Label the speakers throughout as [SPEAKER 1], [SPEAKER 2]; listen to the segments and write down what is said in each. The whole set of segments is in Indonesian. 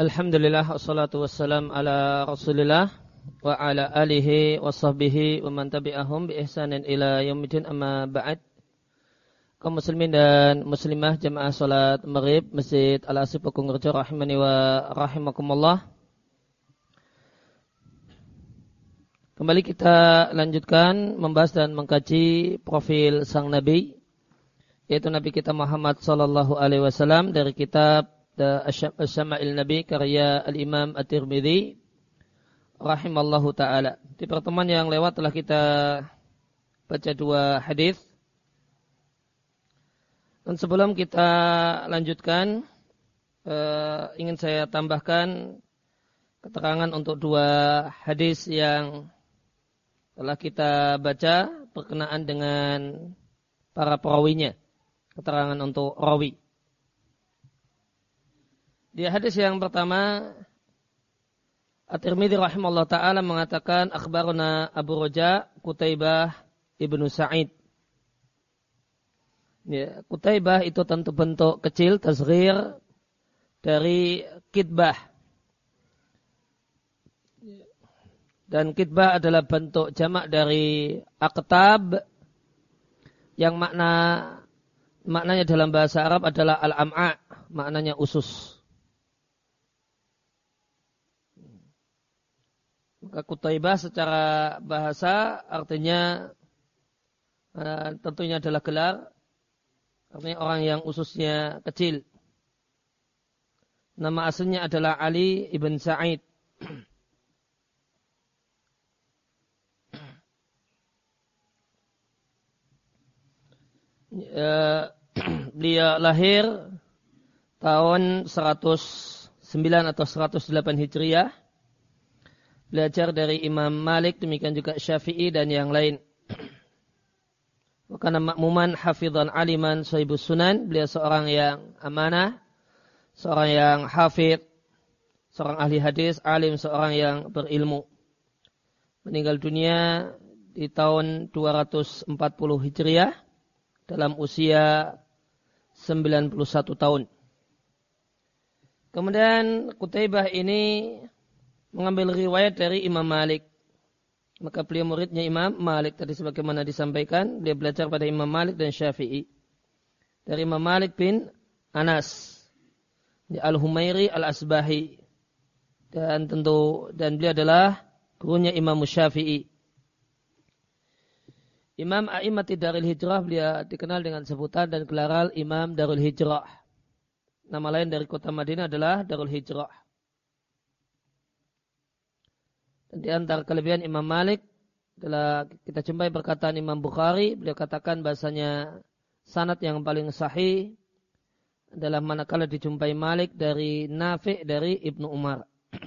[SPEAKER 1] Alhamdulillah wassalatu wassalam ala Rasulillah wa ala alihi wa sahbihi wa man tabi'ahum bi ihsanin ila yaumidin amma ba'd. Kaum muslimin dan muslimah jemaah salat Maghrib Masjid Al-Asif Pakung Rejo rahimani wa rahimakumullah. Kembali kita lanjutkan membahas dan mengkaji profil sang nabi yaitu nabi kita Muhammad sallallahu alaihi wasallam dari kitab Asyama'il Nabi karya Al-Imam At-Tirmidzi rahimallahu taala. Di pertemuan yang lewat telah kita baca dua hadis. Dan sebelum kita lanjutkan eh, ingin saya tambahkan keterangan untuk dua hadis yang telah kita baca berkenaan dengan para perawinya. Keterangan untuk rawi. Di hadis yang pertama At-Tirmidzi rahimahullah taala mengatakan akhbaruna Abu Raja Kutaibah Ibnu Sa'id. Ya, Kutaibah itu tentu bentuk kecil tasghir dari kitbah. Dan kitbah adalah bentuk jamak dari aktab yang makna maknanya dalam bahasa Arab adalah al-am'a, maknanya usus. Kutaibah secara bahasa artinya uh, tentunya adalah gelar. Artinya orang yang ususnya kecil. Nama aslinya adalah Ali ibn Sa'id. Dia lahir tahun 109 atau 108 Hijriah belajar dari Imam Malik, demikian juga Syafi'i dan yang lain. Karena makmuman hafidhan aliman sahibus sunan, beliau seorang yang amanah, seorang yang hafid, seorang ahli hadis, alim, seorang yang berilmu. Meninggal dunia di tahun 240 Hijriah dalam usia 91 tahun. Kemudian Kutaibah ini mengambil riwayat dari Imam Malik. Maka beliau muridnya Imam Malik tadi sebagaimana disampaikan, dia belajar pada Imam Malik dan Syafi'i. Dari Imam Malik bin Anas, Al-Humairi Al-Asbahi. Dan tentu dan beliau adalah gurunya Imam Syafi'i. Imam A'imati Darul Hijrah beliau dikenal dengan sebutan dan gelaran Imam Darul Hijrah. Nama lain dari kota Madinah adalah Darul Hijrah. Dan di antara kelebihan Imam Malik adalah kita jumpai perkataan Imam Bukhari, beliau katakan bahasanya sanat yang paling sahih adalah manakala dijumpai Malik dari Nafi' dari Ibnu Umar.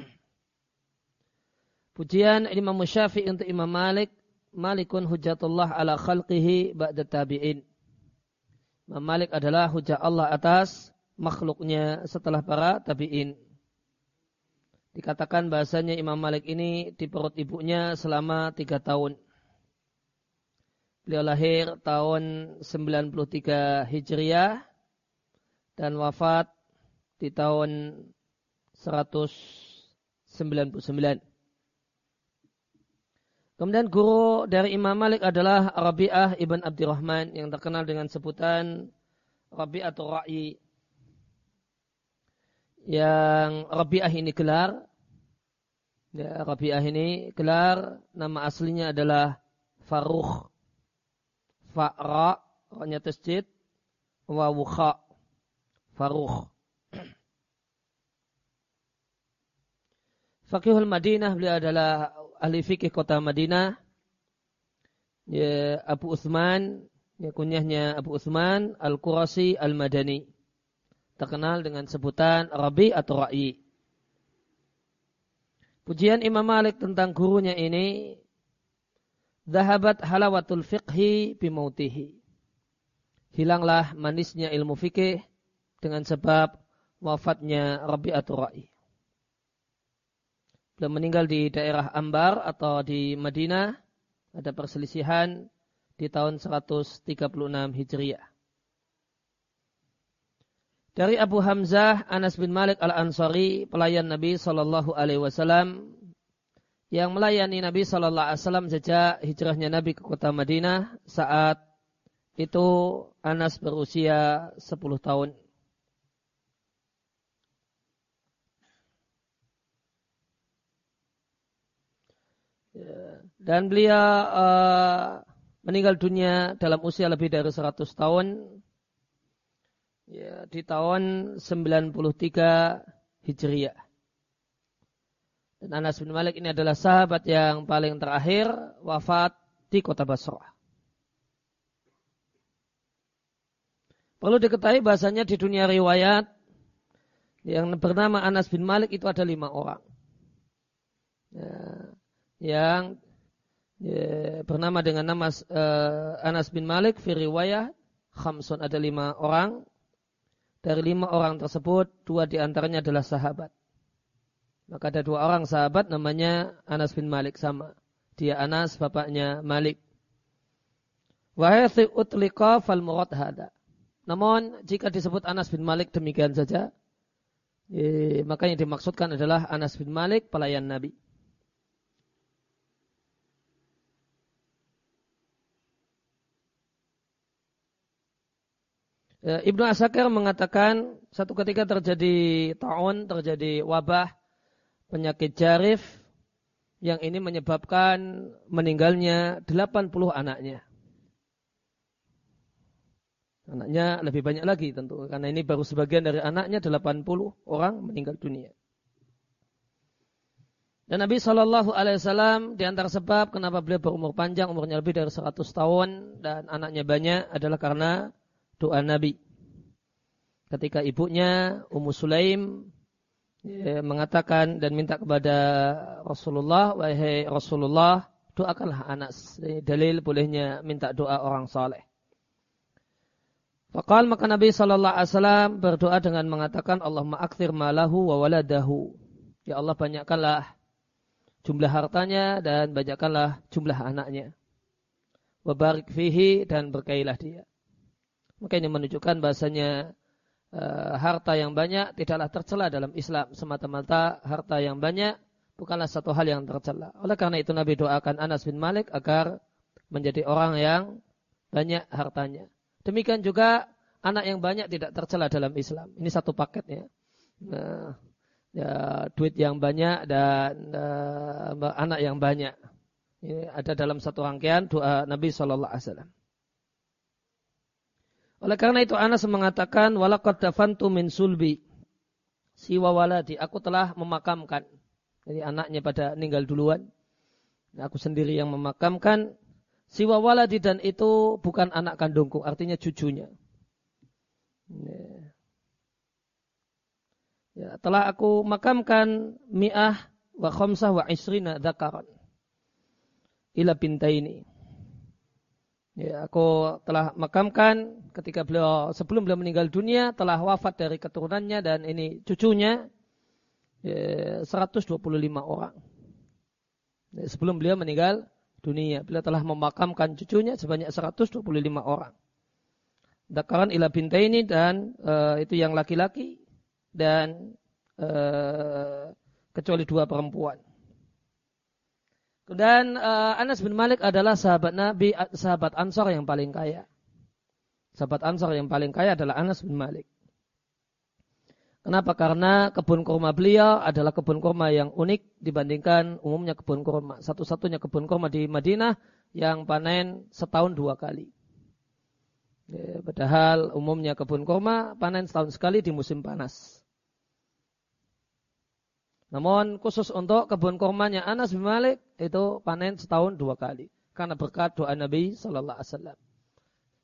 [SPEAKER 1] Pujian Imam Syafi'i untuk Imam Malik, Malikun hujatullah ala khalqihi ba'da tabi'in. Imam Malik adalah hujah Allah atas makhluknya setelah para tabi'in. Dikatakan bahasanya Imam Malik ini di perut ibunya selama tiga tahun. Beliau lahir tahun 93 Hijriah dan wafat di tahun 199. Kemudian guru dari Imam Malik adalah Rabi'ah ibn Abdurrahman yang terkenal dengan sebutan Rabi'atul Ra'i yang Rabi'ah ini gelar. Ya, Rabi'ah ini gelar nama aslinya adalah Faruh. Fa'ra, roknya tasjid, wa wukha. Faruh. Fakihul Madinah beliau adalah ahli fikih kota Madinah. Ya, Abu Uthman, ya, kunyahnya Abu Uthman Al-Qurasi Al-Madani terkenal dengan sebutan Rabi atau Ra'i. Pujian Imam Malik tentang gurunya ini Zahabat halawatul fiqhi bimautihi. Hilanglah manisnya ilmu fikih dengan sebab wafatnya Rabi atau Ra'i. Beliau meninggal di daerah Ambar atau di Madinah. Ada perselisihan di tahun 136 Hijriah. Dari Abu Hamzah Anas bin Malik Al-Ansari, pelayan Nabi Shallallahu Alaihi Wasallam yang melayani Nabi Shallallahu Alaihi Wasallam sejak hijrahnya Nabi ke kota Madinah saat itu Anas berusia 10 tahun. Ya, dan beliau uh, meninggal dunia dalam usia lebih dari 100 tahun ya, di tahun 93 Hijriah. Dan Anas bin Malik ini adalah sahabat yang paling terakhir wafat di kota Basrah. Perlu diketahui bahasanya di dunia riwayat yang bernama Anas bin Malik itu ada lima orang. Ya, yang ya, bernama dengan nama uh, Anas bin Malik fi riwayat Khamsun ada lima orang dari lima orang tersebut, dua di antaranya adalah sahabat. Maka ada dua orang sahabat namanya Anas bin Malik sama. Dia Anas, bapaknya Malik. Wahai utliqa fal murad. Namun jika disebut Anas bin Malik demikian saja, eh, maka yang dimaksudkan adalah Anas bin Malik pelayan Nabi. Ibnu Asakir mengatakan satu ketika terjadi taun, terjadi wabah penyakit jarif yang ini menyebabkan meninggalnya 80 anaknya. Anaknya lebih banyak lagi tentu karena ini baru sebagian dari anaknya 80 orang meninggal dunia. Dan Nabi Shallallahu Alaihi Wasallam di antara sebab kenapa beliau berumur panjang umurnya lebih dari 100 tahun dan anaknya banyak adalah karena doa Nabi. Ketika ibunya Ummu Sulaim ya, mengatakan dan minta kepada Rasulullah, wahai Rasulullah, doakanlah. Ini dalil bolehnya minta doa orang saleh. Fakal maka Nabi Shallallahu Alaihi Wasallam berdoa dengan mengatakan Allah akthir malahu wa waladahu. Ya Allah banyakkanlah jumlah hartanya dan banyakkanlah jumlah anaknya. Wabarik fihi dan berkailah dia. Maka ini menunjukkan bahasanya uh, harta yang banyak tidaklah tercela dalam Islam. Semata-mata harta yang banyak bukanlah satu hal yang tercela. Oleh karena itu Nabi doakan Anas bin Malik agar menjadi orang yang banyak hartanya. Demikian juga anak yang banyak tidak tercela dalam Islam. Ini satu paket ya. Nah, ya duit yang banyak dan uh, anak yang banyak. Ini ada dalam satu rangkaian doa Nabi Shallallahu Alaihi Wasallam. Oleh karena itu Anas mengatakan walaqad dafantu min sulbi. Siwa waladi aku telah memakamkan. Jadi anaknya pada meninggal duluan. Aku sendiri yang memakamkan. Siwa waladi dan itu bukan anak kandungku artinya cucunya. Ya. telah aku makamkan mi'ah wa khamsah wa isrina dzakaran ila bintaini Ya, aku telah makamkan ketika beliau sebelum beliau meninggal dunia telah wafat dari keturunannya dan ini cucunya ya, 125 orang. Ya, sebelum beliau meninggal dunia, beliau telah memakamkan cucunya sebanyak 125 orang. Dakaran ila binta ini dan uh, itu yang laki-laki dan uh, kecuali dua perempuan. Dan uh, Anas bin Malik adalah sahabat Nabi, sahabat Ansar yang paling kaya. Sahabat Ansar yang paling kaya adalah Anas bin Malik. Kenapa? Karena kebun kurma beliau adalah kebun kurma yang unik dibandingkan umumnya kebun kurma. Satu-satunya kebun kurma di Madinah yang panen setahun dua kali. Ya, padahal umumnya kebun kurma panen setahun sekali di musim panas. Namun khusus untuk kebun kurmanya Anas bin Malik itu panen setahun dua kali karena berkat doa Nabi Shallallahu Alaihi Wasallam.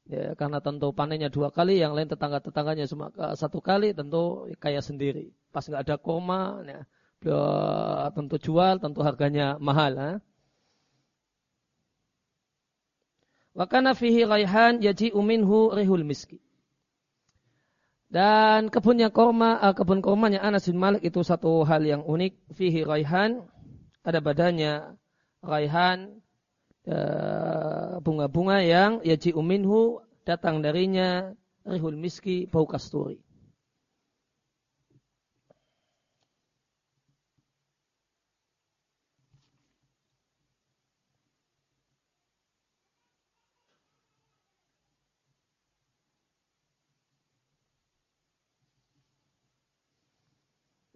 [SPEAKER 1] Ya, karena tentu panennya dua kali, yang lain tetangga-tetangganya cuma satu kali, tentu kaya sendiri. Pas nggak ada kurma, ya, tentu jual, tentu harganya mahal. Ha? Wakana fihi raihan yaji uminhu rihul miski. Dan kebunnya korma, uh, kebun kormanya Anas bin Malik itu satu hal yang unik. Fihi raihan, ada badannya raihan, uh, bunga-bunga yang yaji uminhu datang darinya rihul miski bau kasturi.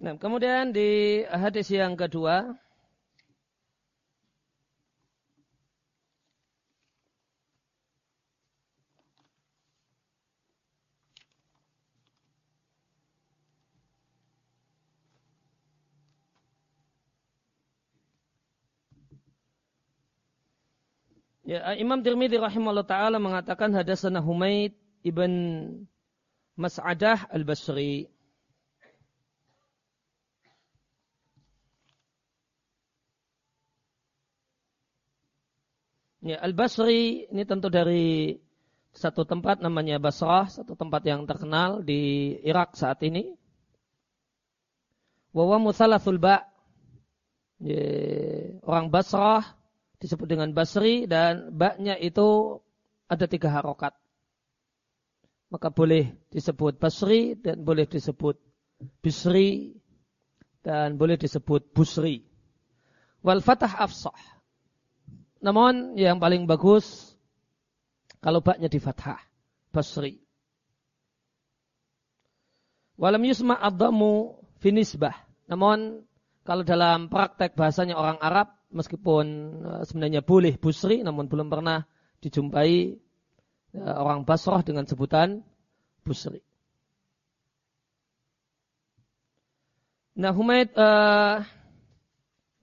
[SPEAKER 1] Nah, kemudian di hadis yang kedua Ya, Imam Tirmidzi rahimahullah taala mengatakan hadasana Humaid ibn Mas'adah al-Basri. Ya, Al-Basri ini tentu dari satu tempat namanya Basrah, satu tempat yang terkenal di Irak saat ini. Wawa musalasul ba. Ya, orang Basrah disebut dengan Basri dan baknya itu ada tiga harokat. Maka boleh disebut Basri dan boleh disebut Bisri dan boleh disebut Busri. Wal fatah afsah. Namun yang paling bagus kalau baknya di fathah. Basri. Walam yusma addamu finisbah. Namun kalau dalam praktek bahasanya orang Arab meskipun eh, sebenarnya boleh busri namun belum pernah dijumpai eh, orang Basrah dengan sebutan busri. Nah Humaid uh,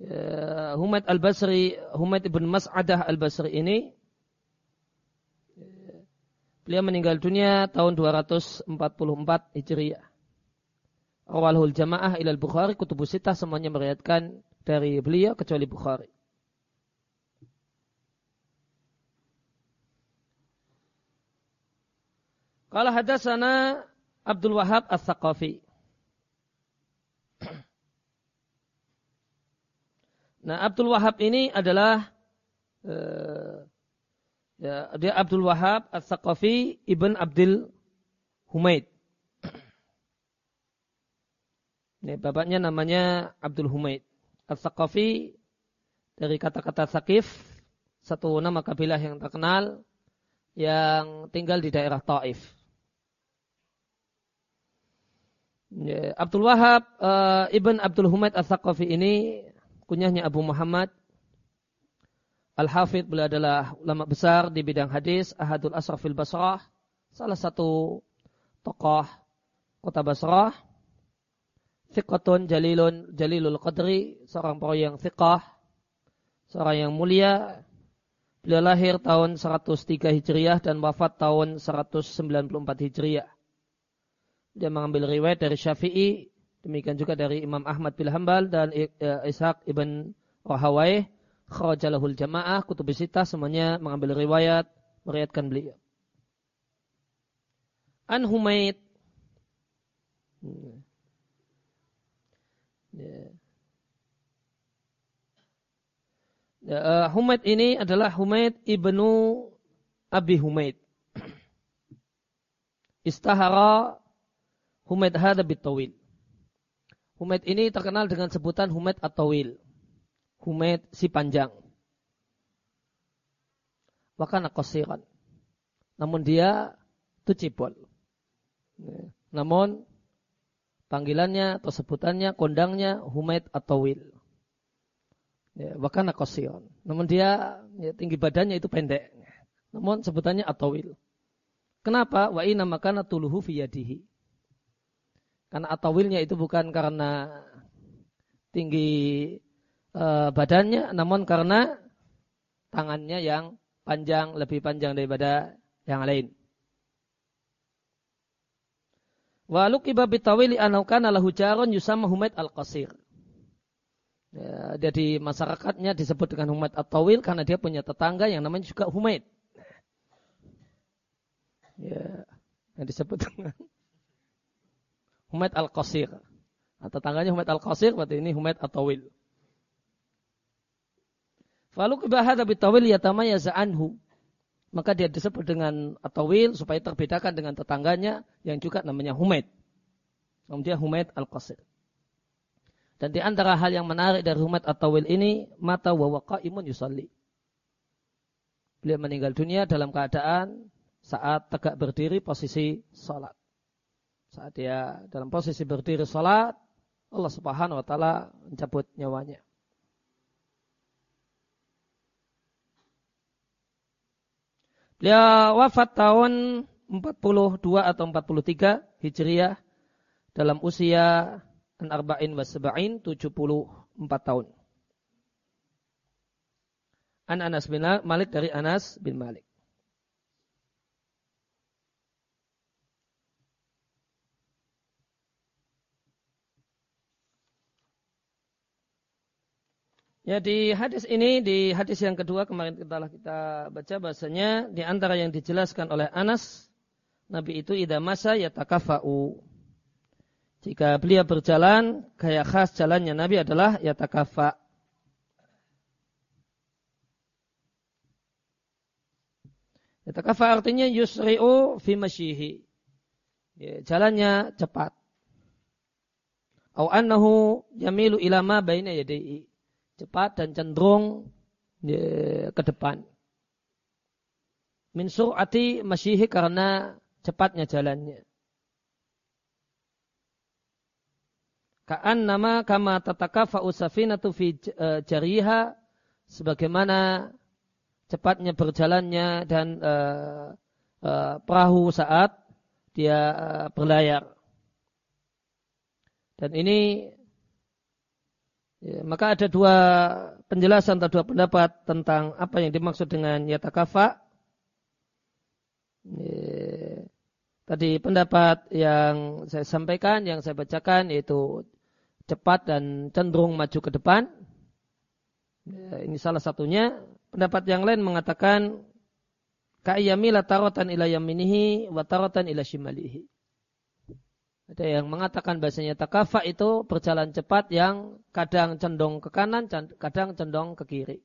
[SPEAKER 1] Humaid al-Basri, Humaid ibn Mas'adah al-Basri ini beliau meninggal dunia tahun 244 Hijriah. Awalul jamaah ilal Bukhari, kutubus sitah semuanya meriatkan dari beliau kecuali Bukhari. Kalau hadasana Abdul Wahab As-Saqafi. Nah, Abdul Wahab ini adalah uh, ya, dia Abdul Wahab As-Saqafi Ibn Abdul Humaid. Ini bapaknya namanya Abdul Humaid. As-Saqafi dari kata-kata Sakif, satu nama kabilah yang terkenal yang tinggal di daerah Taif. Ya, Abdul Wahab uh, Ibn Abdul Humaid As-Saqafi ini kunyahnya Abu Muhammad Al-Hafidh beliau adalah ulama besar di bidang hadis, Ahadul Asrafil Basrah, salah satu tokoh kota Basrah. Thiqatun Jalilun Jalilul Qadri, seorang perawi yang thiqah, seorang yang mulia. Beliau lahir tahun 103 Hijriah dan wafat tahun 194 Hijriah. Dia mengambil riwayat dari Syafi'i, Demikian juga dari Imam Ahmad bin Hambal dan e, Ishaq ibn Rahawai. Kharajalahul jamaah, kutub sita semuanya mengambil riwayat, meriatkan beliau. An Humaid. Hmm. Ya. Ya, uh, Humaid ini adalah Humaid ibnu Abi Humaid. Istahara Humaid hadha bitawil. Humaid ini terkenal dengan sebutan Humaid atau Wil. Humaid si panjang. Wakana kosiran. Namun dia itu cipol. Namun panggilannya atau sebutannya, kondangnya Humaid atau Wil. Ya, wakana kosiran. Namun dia ya, tinggi badannya itu pendek. Namun sebutannya atau Wil. Kenapa? Wa ina makana tuluhu fiyadihi. Karena atawilnya itu bukan karena tinggi e, badannya, namun karena tangannya yang panjang, lebih panjang daripada yang lain. Walu kibabi tawili anaukan lahu jaron yusama humaid al-qasir. Ya, jadi masyarakatnya disebut dengan Humaid At-Tawil karena dia punya tetangga yang namanya juga Humaid. Ya, yang disebut dengan Humaid Al-Qasir. Nah, tetangganya Humaid Al-Qasir berarti ini Humaid At-Tawil. Falu kibahada bitawil yatamayaza anhu. Maka dia disebut dengan At-Tawil supaya terbedakan dengan tetangganya yang juga namanya Humaid. Namun dia Humaid Al-Qasir. Dan di antara hal yang menarik dari Humaid At-Tawil ini, mata wa imun yusalli. Beliau meninggal dunia dalam keadaan saat tegak berdiri posisi salat. Saat dia dalam posisi berdiri sholat, Allah Subhanahu wa taala mencabut nyawanya. Beliau wafat tahun 42 atau 43 Hijriah dalam usia an-arba'in wa sab'in 74 tahun. An Anas bin Malik dari Anas bin Malik. Ya di hadis ini, di hadis yang kedua kemarin kita kita baca bahasanya di antara yang dijelaskan oleh Anas, Nabi itu idza masa yatakafa'u. Jika beliau berjalan, kayak khas jalannya Nabi adalah yatakafa. Yatakafa artinya yusri'u fi masyihi. Ya, jalannya cepat. Au annahu yamilu ilama baina yadayhi cepat dan cenderung ya, ke depan. Min sur'ati masyihi karena cepatnya jalannya. Ka'an nama kama tatakafa usafinatu fi e, jariha sebagaimana cepatnya berjalannya dan uh, uh, perahu saat dia uh, berlayar. Dan ini Ya, maka ada dua penjelasan atau dua pendapat tentang apa yang dimaksud dengan yatakafa. Ya, tadi pendapat yang saya sampaikan, yang saya bacakan yaitu cepat dan cenderung maju ke depan. Ya, ini salah satunya. Pendapat yang lain mengatakan ka'iyami la tarotan ila yaminihi wa. Ada yang mengatakan bahasanya takafa itu berjalan cepat yang kadang condong ke kanan, kadang condong ke kiri.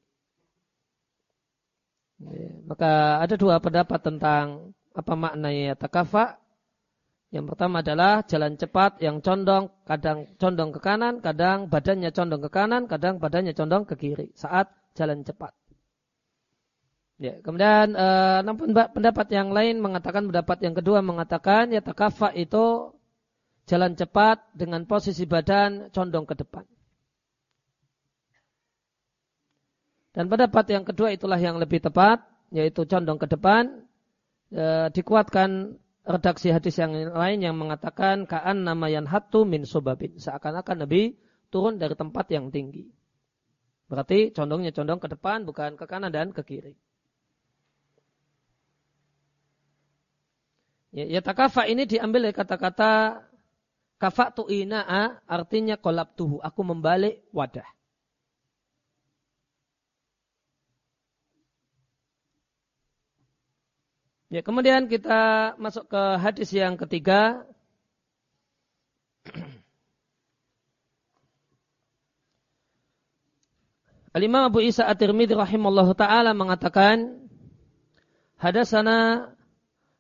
[SPEAKER 1] Maka ada dua pendapat tentang apa maknanya takafa. Yang pertama adalah jalan cepat yang condong, kadang condong ke kanan, kadang badannya condong ke kanan, kadang badannya condong ke kiri saat jalan cepat. Ya, kemudian eh, namun pendapat yang lain mengatakan pendapat yang kedua mengatakan ya takafa itu jalan cepat dengan posisi badan condong ke depan. Dan pendapat yang kedua itulah yang lebih tepat, yaitu condong ke depan. E, dikuatkan redaksi hadis yang lain yang mengatakan kaan nama yang hatu min sobabin. Seakan-akan Nabi turun dari tempat yang tinggi. Berarti condongnya condong ke depan, bukan ke kanan dan ke kiri. Ya, ya takafa ini diambil dari kata-kata Kafatu ina'a artinya kolab tuhu. Aku membalik wadah. Ya, kemudian kita masuk ke hadis yang ketiga. Al-Imam Abu Isa At-Tirmidzi rahimallahu taala mengatakan hadasana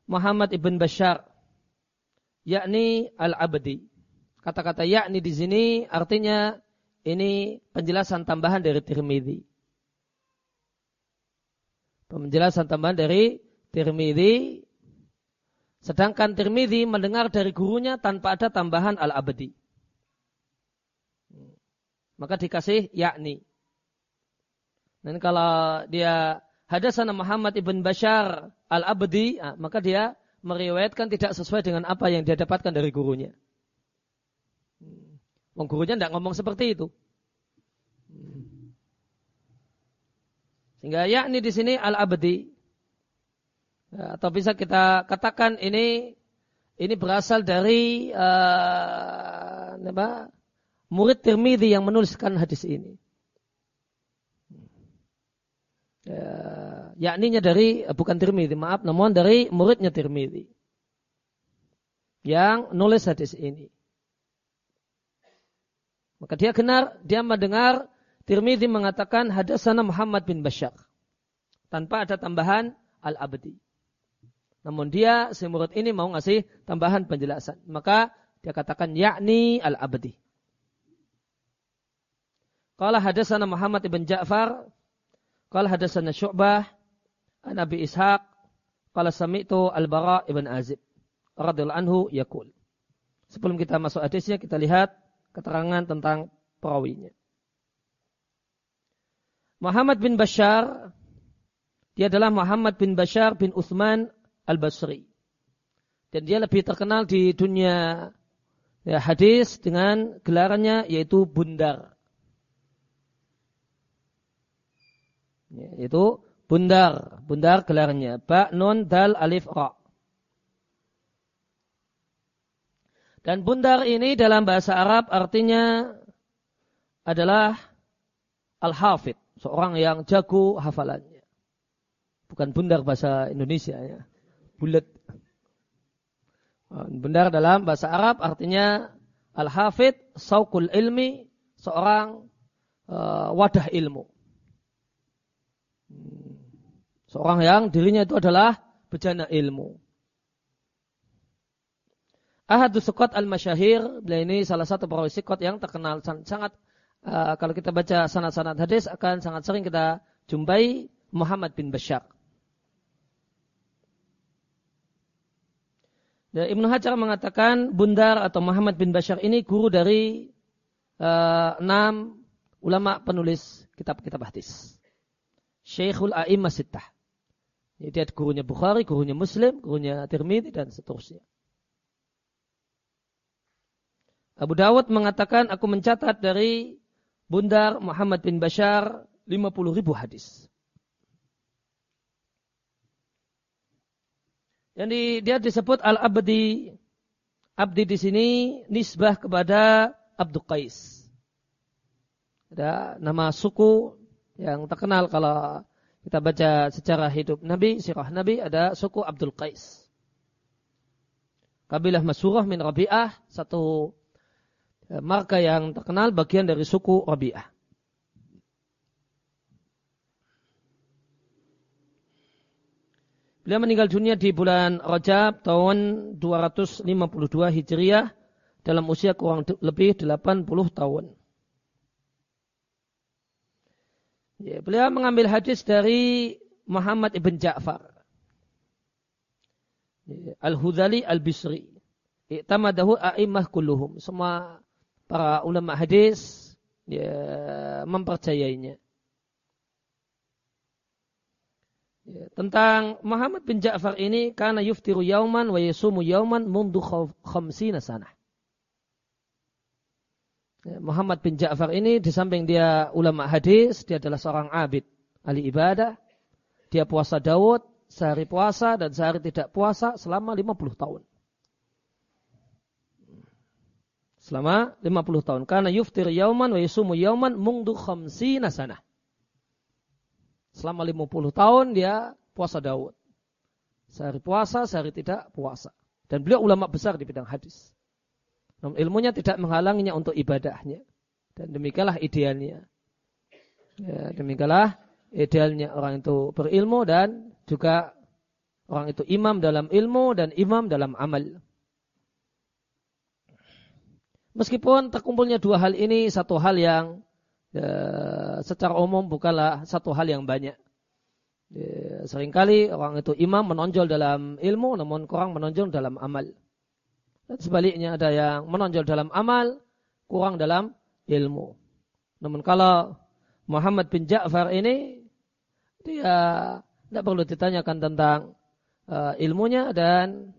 [SPEAKER 1] Muhammad ibn Bashar yakni al-abdi. Kata-kata yakni di sini artinya ini penjelasan tambahan dari Tirmidzi. Penjelasan tambahan dari Tirmidzi. Sedangkan Tirmidzi mendengar dari gurunya tanpa ada tambahan al-abdi. Maka dikasih yakni. Dan kalau dia hadasana Muhammad ibn Bashar al-Abdi, ah, maka dia meriwayatkan tidak sesuai dengan apa yang dia dapatkan dari gurunya. Hmm. gurunya tidak ngomong seperti itu. Hmm. Sehingga yakni di sini al-abdi. Ya, atau bisa kita katakan ini ini berasal dari uh, apa, murid Tirmidzi yang menuliskan hadis ini. Ya, yakninya dari bukan Tirmidzi, maaf, namun dari muridnya Tirmidzi yang nulis hadis ini. Maka dia benar, dia mendengar Tirmidzi mengatakan hadasana Muhammad bin Bashar tanpa ada tambahan al-abdi. Namun dia si murid ini mau ngasih tambahan penjelasan. Maka dia katakan yakni al-abdi. Kalau hadasana Muhammad bin Ja'far Qala hadatsana Syu'bah an Abi Ishaq qala sami'tu Al-Bara ibn Azib radhiyallahu anhu yaqul. Sebelum kita masuk hadisnya kita lihat keterangan tentang perawinya. Muhammad bin Bashar, dia adalah Muhammad bin Bashar bin Uthman al-Basri. Dan dia lebih terkenal di dunia ya, hadis dengan gelarannya yaitu Bundar. Ya, yaitu Bundar. Bundar gelarnya. Ba, Nun, Dal, Alif, Ra. Dan bundar ini dalam bahasa Arab artinya adalah al-hafid seorang yang jago hafalannya. Bukan bundar bahasa Indonesia ya. Bulat. Bundar dalam bahasa Arab artinya al-hafid, saukul ilmi, seorang uh, wadah ilmu. Hmm. Seorang yang dirinya itu adalah bejana ilmu. Ahadu Sukot al-Masyahir, beliau ini salah satu perawi sikot yang terkenal sangat uh, kalau kita baca sanad-sanad hadis akan sangat sering kita jumpai Muhammad bin Bashar. Dan Ibnu Hajar mengatakan Bundar atau Muhammad bin Bashar ini guru dari uh, enam ulama penulis kitab-kitab hadis. Syekhul A'imah Sittah. Dia gurunya Bukhari, gurunya Muslim, gurunya Tirmidzi dan seterusnya. Abu Dawud mengatakan aku mencatat dari Bundar Muhammad bin Bashar 50 ribu hadis. Jadi dia disebut Al-Abdi. Abdi di sini nisbah kepada Abdul Qais. Ada nama suku yang terkenal kalau kita baca secara hidup Nabi, sirah Nabi, ada suku Abdul Qais. Kabilah Masurah min Rabi'ah, satu Eh, marka yang terkenal bagian dari suku Rabi'ah. Beliau meninggal dunia di bulan Rajab tahun 252 Hijriah dalam usia kurang lebih 80 tahun. Ya, beliau mengambil hadis dari Muhammad ibn Ja'far. Ya, Al-Hudhali Al-Bisri. Iktamadahu a'imah kulluhum. Semua para ulama hadis ya, mempercayainya. Ya, tentang Muhammad bin Ja'far ini karena yuftiru yauman wa yasumu yauman mundu khamsina sanah. Muhammad bin Ja'far ini di samping dia ulama hadis, dia adalah seorang abid, ahli ibadah. Dia puasa Daud, sehari puasa dan sehari tidak puasa selama 50 tahun. selama 50 tahun. Karena yuftir yauman wa yusumu yauman mungdu khamsina sanah. Selama 50 tahun dia puasa Daud. Sehari puasa, sehari tidak puasa. Dan beliau ulama besar di bidang hadis. Ilmunya tidak menghalanginya untuk ibadahnya. Dan demikianlah idealnya. Ya, demikianlah idealnya orang itu berilmu dan juga orang itu imam dalam ilmu dan imam dalam amal. Meskipun terkumpulnya dua hal ini satu hal yang ya, secara umum bukanlah satu hal yang banyak. Ya, sering kali orang itu imam menonjol dalam ilmu namun kurang menonjol dalam amal. Dan sebaliknya ada yang menonjol dalam amal, kurang dalam ilmu. Namun kalau Muhammad bin Ja'far ini dia tidak perlu ditanyakan tentang uh, ilmunya dan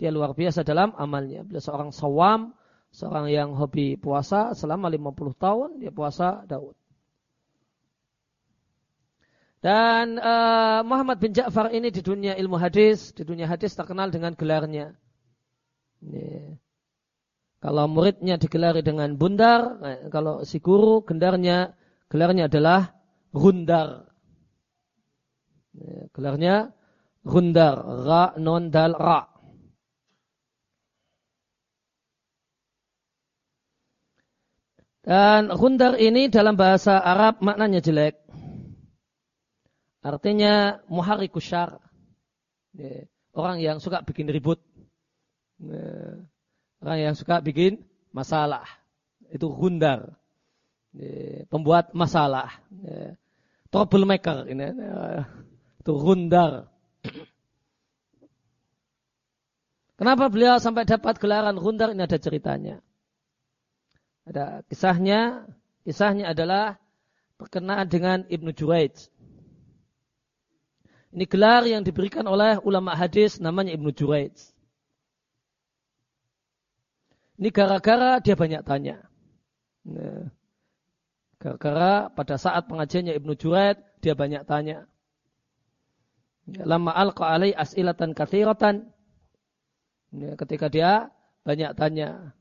[SPEAKER 1] dia luar biasa dalam amalnya. Beliau seorang sawam, Seorang yang hobi puasa selama 50 tahun dia puasa Daud. Dan uh, Muhammad bin Ja'far ini di dunia ilmu hadis, di dunia hadis terkenal dengan gelarnya. Ini. Kalau muridnya digelari dengan bundar, eh, kalau si guru gendarnya gelarnya adalah rundar. gelarnya rundar, ra non dal ra. Dan khundar ini dalam bahasa Arab maknanya jelek. Artinya muharikusyar. Orang yang suka bikin ribut. Orang yang suka bikin masalah. Itu khundar. Pembuat masalah. Troublemaker. Ini. Itu khundar. Kenapa beliau sampai dapat gelaran khundar? Ini ada ceritanya. Ada kisahnya, kisahnya adalah perkenaan dengan Ibnu Juraid. Ini gelar yang diberikan oleh ulama hadis namanya Ibnu Juraid. Ini gara-gara dia banyak tanya. Nah, gara-gara pada saat pengajiannya Ibnu Juraid dia banyak tanya. Lama alqa alai as'ilatan kathiratan. Ya, ketika dia banyak tanya.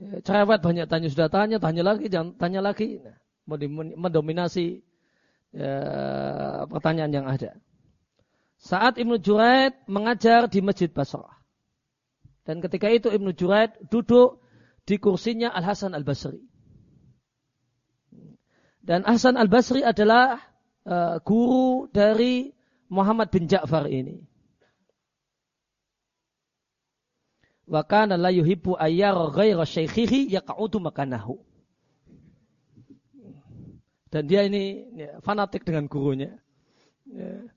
[SPEAKER 1] Ya, cerewet banyak tanya sudah tanya, tanya lagi, jangan tanya lagi. Nah, mendominasi ya, pertanyaan yang ada. Saat Ibnu Juraid mengajar di Masjid Basrah. Dan ketika itu Ibnu Juraid duduk di kursinya Al Hasan Al Basri. Dan Hasan Al Basri adalah uh, guru dari Muhammad bin Ja'far ini. Wa kana la yuhibbu ayyar ghaira syaikhihi yaq'udu makanahu. Dan dia ini ya, fanatik dengan gurunya. Ya,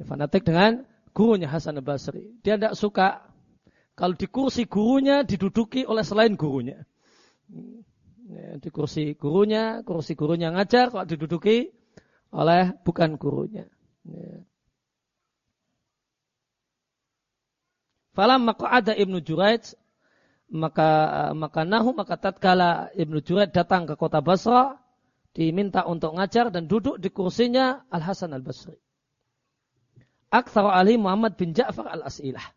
[SPEAKER 1] ya, fanatik dengan gurunya Hasan al-Basri. Dia tidak suka kalau di kursi gurunya diduduki oleh selain gurunya. Ya, di kursi gurunya, kursi gurunya ngajar kalau diduduki oleh bukan gurunya. Ya. Falam maka ada Ibnu Juraid maka maka nahu maka tatkala Ibnu Juraid datang ke kota Basra diminta untuk ngajar dan duduk di kursinya Al Hasan Al Basri. Akthar Ali Muhammad bin Ja'far Al Asilah.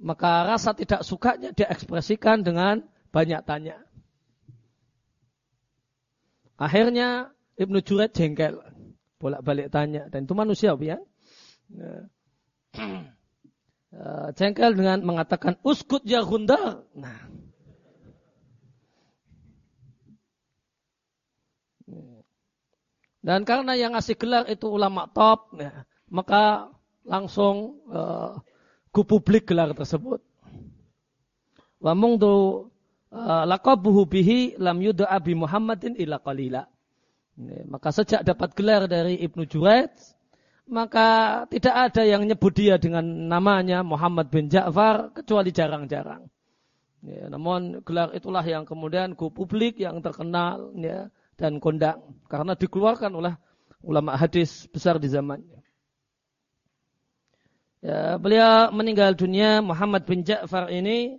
[SPEAKER 1] Maka rasa tidak sukanya dia ekspresikan dengan banyak tanya. Akhirnya Ibnu Juraid jengkel bolak-balik tanya dan itu manusia ya. Uh, jengkel dengan mengatakan uskut ya Gundar. Nah. Dan karena yang ngasih gelar itu ulama top, ya, maka langsung uh, ku publik gelar tersebut. Wa mungdu uh, laqabuhu bihi lam yud'a bi Muhammadin illa qalila. Maka sejak dapat gelar dari Ibnu Juraid, maka tidak ada yang nyebut dia dengan namanya Muhammad bin Ja'far kecuali jarang-jarang. Ya, namun gelar itulah yang kemudian go publik yang terkenal ya, dan kondang karena dikeluarkan oleh ulama hadis besar di zamannya. Ya, beliau meninggal dunia Muhammad bin Ja'far ini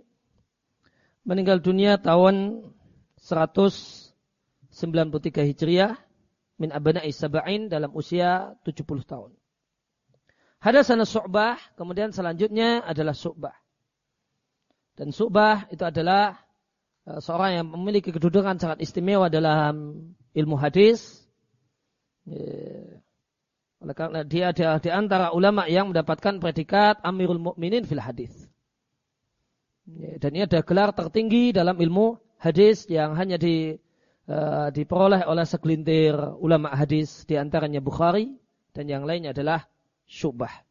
[SPEAKER 1] meninggal dunia tahun 193 Hijriah min abna'i sab'in dalam usia 70 tahun. Hadasana Su'bah, kemudian selanjutnya adalah Su'bah. Dan Su'bah itu adalah uh, seorang yang memiliki kedudukan sangat istimewa dalam ilmu hadis. Yeah. Oleh karena dia adalah di antara ulama yang mendapatkan predikat Amirul Mukminin fil hadis. Yeah. Dan ini ada gelar tertinggi dalam ilmu hadis yang hanya di uh, diperoleh oleh segelintir ulama hadis di antaranya Bukhari dan yang lainnya adalah Syubah.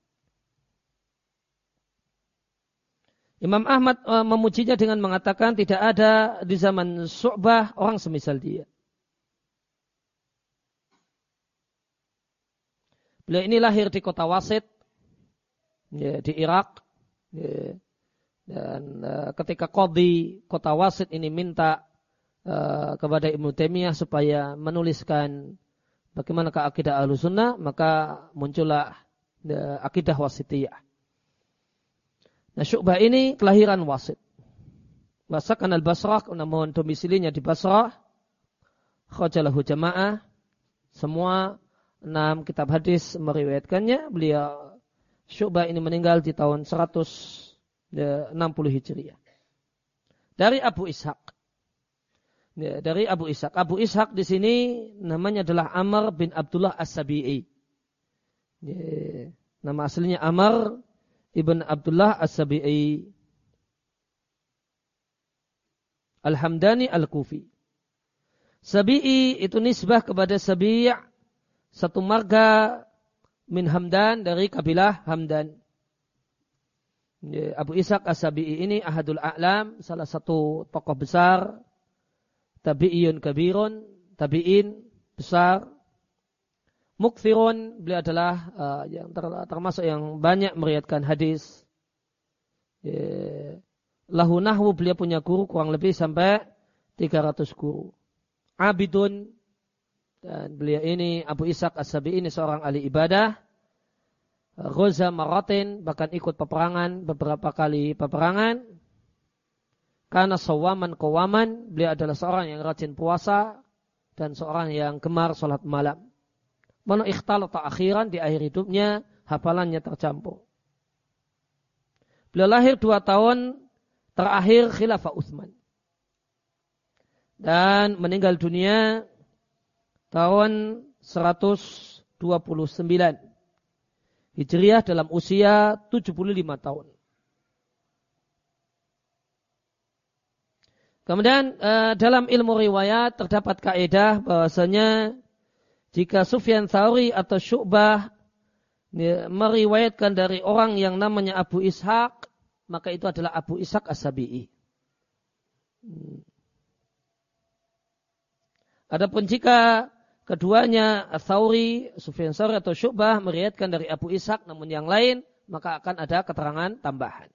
[SPEAKER 1] Imam Ahmad uh, memujinya dengan mengatakan tidak ada di zaman Syubah orang semisal dia. Beliau ini lahir di kota Wasit, ya, di Irak. Ya, dan uh, ketika Qadi kota Wasit ini minta Eh, kepada Ibnu Taimiyah supaya menuliskan bagaimana akidah ahlu sunnah, maka muncullah uh, akidah wasitiyah. Nah Syu'bah ini kelahiran wasit. Wasakan al-Basrah, namun domisilinya di Basrah. Khajalahu jamaah. Semua enam kitab hadis meriwayatkannya. Beliau Syu'bah ini meninggal di tahun 160 Hijriah. Dari Abu Ishaq. Ya, dari Abu Ishaq. Abu Ishaq di sini namanya adalah Amr bin Abdullah As-Sabi'i. Ya, nama aslinya Amr ibn Abdullah As-Sabi'i. Al-Hamdani Al-Kufi. Sabi'i itu nisbah kepada Sabi' satu marga min Hamdan dari kabilah Hamdan. Ya, Abu Ishaq As-Sabi'i ini ahadul a'lam, salah satu tokoh besar tabi'iyun kabirun, tabi'in besar. Mukfirun, beliau adalah uh, yang ter, termasuk yang banyak meriatkan hadis. Yeah. Lahu nahwu beliau punya guru kurang lebih sampai 300 guru. Abidun dan beliau ini Abu Ishaq As-Sabi ini seorang ahli ibadah. Ghoza Maratin bahkan ikut peperangan beberapa kali peperangan. Karena sawaman kawaman beliau adalah seorang yang rajin puasa dan seorang yang gemar sholat malam. Mana ikhtalata akhiran di akhir hidupnya hafalannya tercampur. Beliau lahir dua tahun terakhir khilafah Utsman. Dan meninggal dunia tahun 129. Hijriah dalam usia 75 tahun. Kemudian eh, dalam ilmu riwayat terdapat kaidah bahwasanya jika Sufyan Thauri atau Syu'bah meriwayatkan dari orang yang namanya Abu Ishaq, maka itu adalah Abu Ishaq As-Sabi'i. Hmm. Adapun jika keduanya Thauri, Sufyan Thauri atau Syu'bah meriwayatkan dari Abu Ishaq namun yang lain, maka akan ada keterangan tambahan.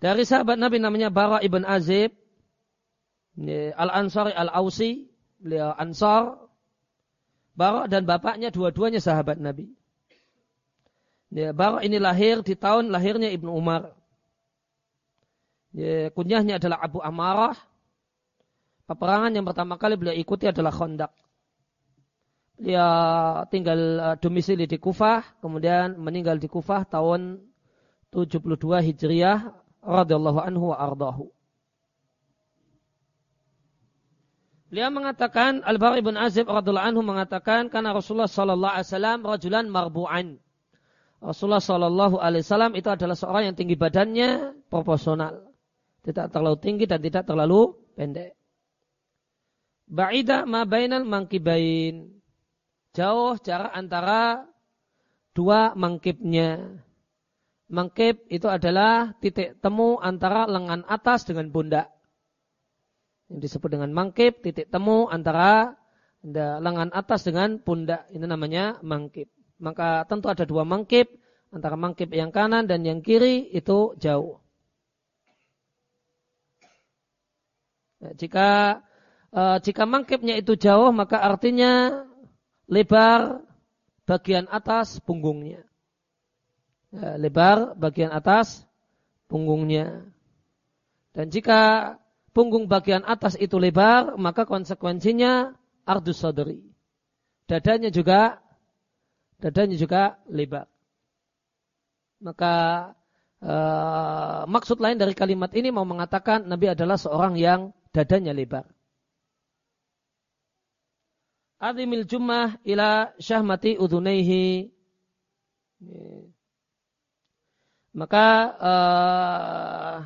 [SPEAKER 1] Dari sahabat Nabi namanya Bara ibn Azib, Al-Ansari Al-Ausi, beliau Ansar, Bara dan bapaknya dua-duanya sahabat Nabi. Ya, Bara ini lahir di tahun lahirnya Ibnu Umar. Ya, kunyahnya adalah Abu Amarah. Peperangan yang pertama kali beliau ikuti adalah Khandaq. Dia tinggal uh, domisili di Kufah, kemudian meninggal di Kufah tahun 72 Hijriah radhiyallahu anhu wa ardahu. Beliau mengatakan Al-Bara bin Azib radhiyallahu anhu mengatakan karena Rasulullah sallallahu alaihi wasallam rajulan marbu'an. Rasulullah sallallahu alaihi wasallam itu adalah seorang yang tinggi badannya proporsional. Tidak terlalu tinggi dan tidak terlalu pendek. Ba'ida ma bainal mangkibain. Jauh jarak antara dua mangkibnya. Mangkib itu adalah titik temu antara lengan atas dengan pundak yang disebut dengan mangkib, titik temu antara lengan atas dengan pundak. Ini namanya mangkib. Maka tentu ada dua mangkib, antara mangkib yang kanan dan yang kiri itu jauh. Nah, jika uh, jika mangkibnya itu jauh, maka artinya lebar bagian atas punggungnya. Ya, lebar bagian atas punggungnya. Dan jika punggung bagian atas itu lebar, maka konsekuensinya ardus sadri. Dadanya juga dadanya juga lebar. Maka uh, maksud lain dari kalimat ini mau mengatakan Nabi adalah seorang yang dadanya lebar. Adimil jummah ila syahmati udhunaihi. Maka uh,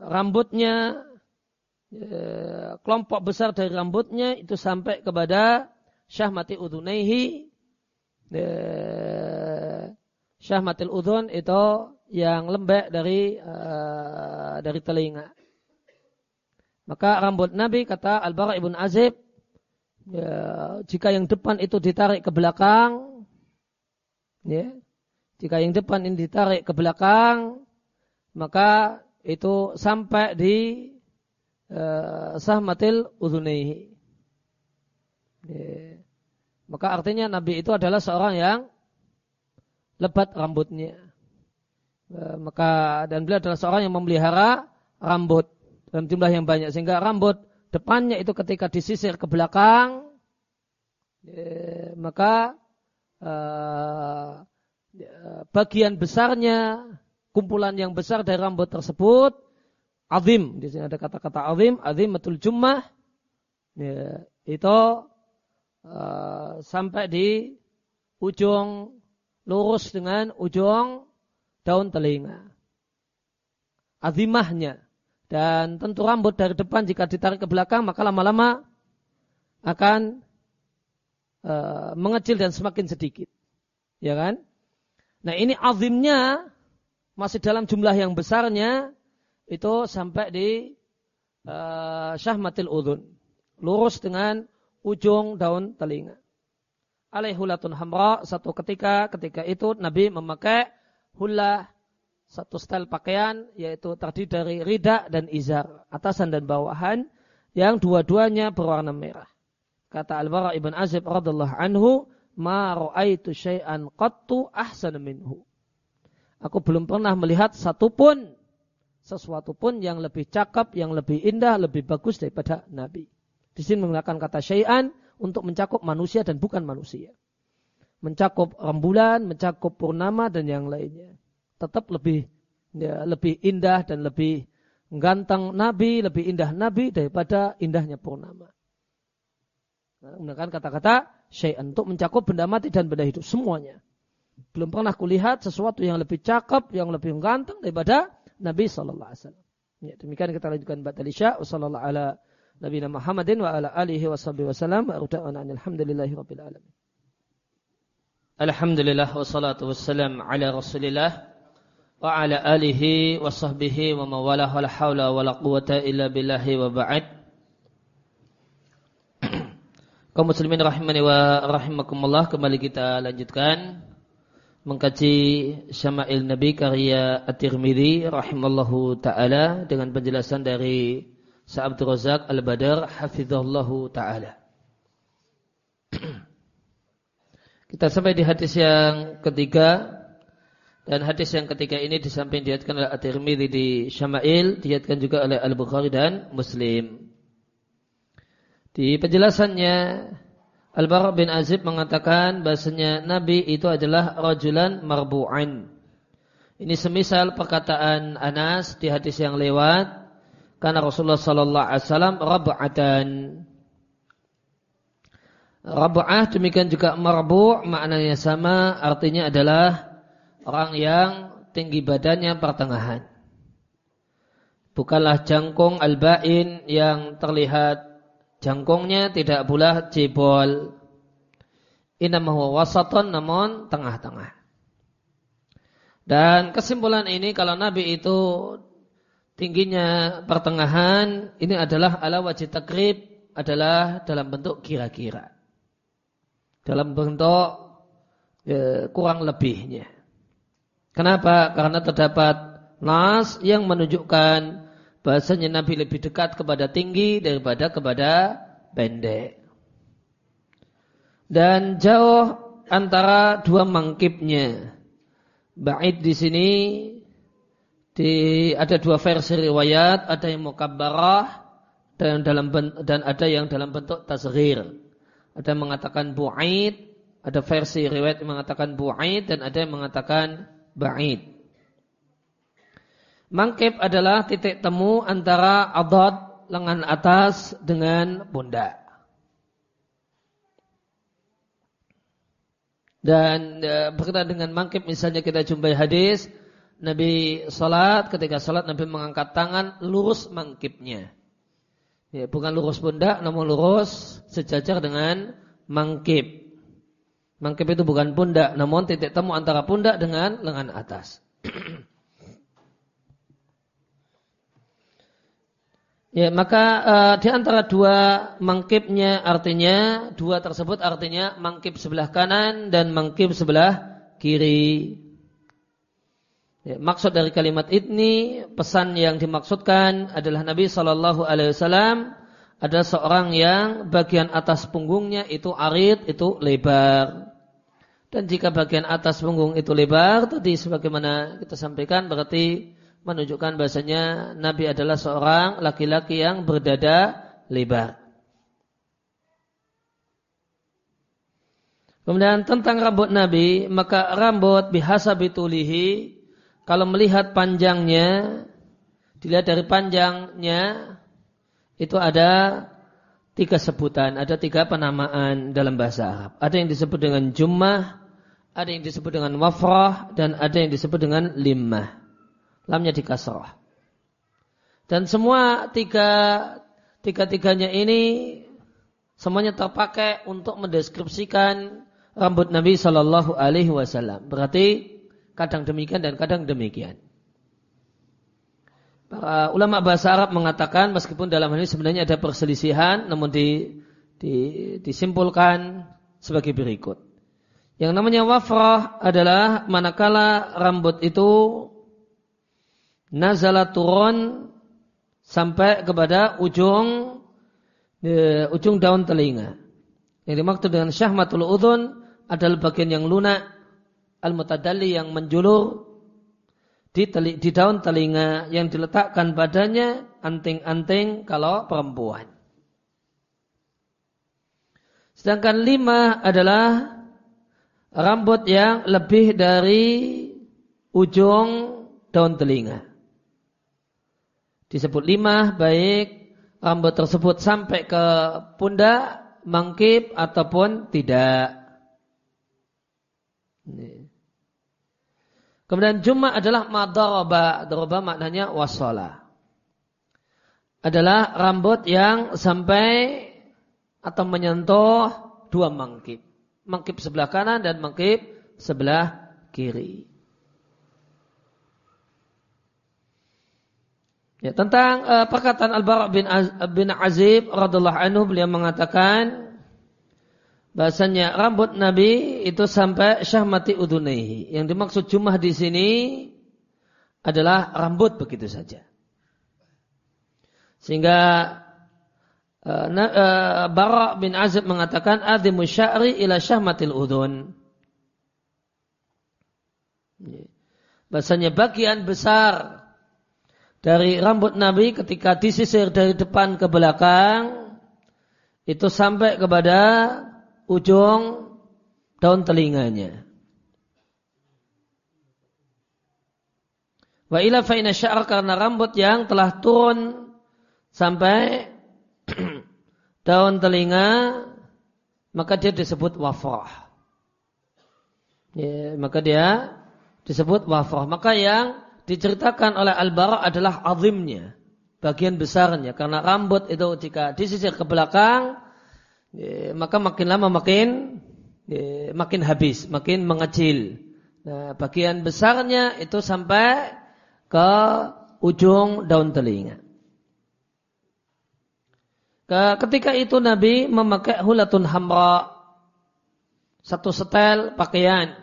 [SPEAKER 1] rambutnya Ya, kelompok besar dari rambutnya itu sampai kepada syahmati udhunaihi ya, syahmatil udhun itu yang lembek dari uh, dari telinga. Maka rambut Nabi kata Al-Bara ibn Azib ya, jika yang depan itu ditarik ke belakang ya, jika yang depan ini ditarik ke belakang maka itu sampai di uh, sahmatil udhunaihi. Yeah. Maka artinya Nabi itu adalah seorang yang lebat rambutnya. Uh, maka dan beliau adalah seorang yang memelihara rambut dalam jumlah yang banyak sehingga rambut depannya itu ketika disisir ke belakang yeah, maka uh, bagian besarnya kumpulan yang besar dari rambut tersebut azim. Di sini ada kata-kata azim, azim betul jummah. Ya, itu sampai di ujung lurus dengan ujung daun telinga. Azimahnya. Dan tentu rambut dari depan jika ditarik ke belakang maka lama-lama akan uh, mengecil dan semakin sedikit. Ya kan? Nah ini azimnya masih dalam jumlah yang besarnya itu sampai di uh, syahmatil udhun. Lurus dengan ujung daun telinga. Alaihulatun hamra satu ketika ketika itu Nabi memakai hula satu style pakaian yaitu terdiri dari rida dan izar, atasan dan bawahan yang dua-duanya berwarna merah. Kata Al-Bara ibn Azib radhiallahu anhu, "Ma ra'aitu syai'an qattu ahsana minhu." Aku belum pernah melihat satupun sesuatu pun yang lebih cakap, yang lebih indah, lebih bagus daripada Nabi. Di sini menggunakan kata syai'an untuk mencakup manusia dan bukan manusia. Mencakup rembulan, mencakup purnama dan yang lainnya tetap lebih ya, lebih indah dan lebih ganteng Nabi, lebih indah Nabi daripada indahnya purnama. Nah, menggunakan kata-kata syai'an untuk mencakup benda mati dan benda hidup semuanya. Belum pernah kulihat sesuatu yang lebih cakep, yang lebih ganteng daripada Nabi Sallallahu Alaihi Wasallam. Ya, demikian kita lanjutkan batal isya. Wassalamualaikum ala Nabi Muhammadin wa ala alihi wa sahbihi wasallam. Alhamdulillahi rabbil alamin. Alhamdulillah wassalatu wassalam ala rasulillah wa ala alihi wa sahbihi wa mawalah wa la hawla wa la quwata illa billahi wa ba'd. Kaum muslimin rahimani wa rahimakumullah kembali kita lanjutkan mengkaji Syama'il Nabi karya At-Tirmidzi rahimallahu taala dengan penjelasan dari Sa'abdur Razak Al-Badar hafizallahu taala. Kita sampai di hadis yang ketiga dan hadis yang ketiga ini di samping diatkan oleh At-Tirmidzi di Syama'il, diatkan juga oleh Al-Bukhari dan Muslim. Di penjelasannya Al-Bara bin Azib mengatakan bahasanya Nabi itu adalah rajulan marbu'an. Ini semisal perkataan Anas di hadis yang lewat karena Rasulullah sallallahu alaihi wasallam rab'atan. Rab'ah demikian juga marbu' maknanya sama artinya adalah orang yang tinggi badannya pertengahan. Bukanlah jangkung al-ba'in yang terlihat jangkungnya tidak pula jebol. Inamahu wasaton namun tengah-tengah. Dan kesimpulan ini kalau Nabi itu tingginya pertengahan ini adalah ala wajib takrib adalah dalam bentuk kira-kira. Dalam bentuk ya, kurang lebihnya. Kenapa? Karena terdapat nas yang menunjukkan bahasanya Nabi lebih dekat kepada tinggi daripada kepada pendek. Dan jauh antara dua mangkipnya. Ba'id di sini di, ada dua versi riwayat, ada yang mukabbarah dan dalam dan ada yang dalam bentuk tasghir. Ada yang mengatakan bu'id, ada versi riwayat yang mengatakan bu'id dan ada yang mengatakan ba'id. Mangkib adalah titik temu antara adad lengan atas dengan pundak. Dan e, berkaitan dengan mangkib misalnya kita jumpai hadis Nabi salat ketika salat Nabi mengangkat tangan lurus mangkibnya. Ya, bukan lurus pundak namun lurus sejajar dengan mangkib. Mangkib itu bukan pundak, namun titik temu antara pundak dengan lengan atas. ya, maka uh, di antara dua mangkibnya artinya dua tersebut artinya mangkib sebelah kanan dan mangkib sebelah kiri. Ya, maksud dari kalimat ini pesan yang dimaksudkan adalah Nabi Shallallahu Alaihi Wasallam ada seorang yang bagian atas punggungnya itu arit, itu lebar. Dan jika bagian atas punggung itu lebar, tadi sebagaimana kita sampaikan berarti menunjukkan bahasanya Nabi adalah seorang laki-laki yang berdada lebar. Kemudian tentang rambut Nabi, maka rambut bihasa bitulihi, kalau melihat panjangnya, dilihat dari panjangnya, itu ada tiga sebutan, ada tiga penamaan dalam bahasa Arab. Ada yang disebut dengan jummah, ada yang disebut dengan wafrah, dan ada yang disebut dengan limmah. Lamnya di kasrah. Dan semua tiga tiga-tiganya ini semuanya terpakai untuk mendeskripsikan rambut Nabi Shallallahu Alaihi Wasallam. Berarti kadang demikian dan kadang demikian. Para ulama bahasa Arab mengatakan meskipun dalam hal ini sebenarnya ada perselisihan, namun di, di, disimpulkan sebagai berikut. Yang namanya wafrah adalah manakala rambut itu nazala turun sampai kepada ujung e, ujung daun telinga. Yang dimaksud dengan syahmatul udhun adalah bagian yang lunak al-mutadalli yang menjulur di, teli, di daun telinga yang diletakkan badannya anting-anting kalau perempuan. Sedangkan lima adalah rambut yang lebih dari ujung daun telinga. Disebut lima baik rambut tersebut sampai ke pundak, mangkip ataupun tidak. Kemudian Jumat adalah madaraba. Daraba maknanya wasala. Adalah rambut yang sampai atau menyentuh dua mangkip. Mangkip sebelah kanan dan mangkip sebelah kiri. Ya, tentang uh, perkataan Al-Bara' bin, Az bin Azib radhiallahu anhu beliau mengatakan bahasanya rambut Nabi itu sampai syahmati udunaihi. Yang dimaksud jumlah di sini adalah rambut begitu saja. Sehingga uh, uh, Bara bin Azib mengatakan adimu sya'ri ila syahmatil udun. Bahasanya bagian besar dari rambut Nabi ketika disisir dari depan ke belakang itu sampai kepada ujung daun telinganya. Wa ila fa sya'ar karena rambut yang telah turun sampai daun telinga maka dia disebut wafrah. Ya, maka dia disebut wafrah. Maka yang diceritakan oleh Al-Bara adalah azimnya, bagian besarnya. Karena rambut itu jika disisir ke belakang, ya, maka makin lama makin ya, makin habis, makin mengecil. Nah, bagian besarnya itu sampai ke ujung daun telinga. Ketika itu Nabi memakai hulatun hamra, satu setel pakaian.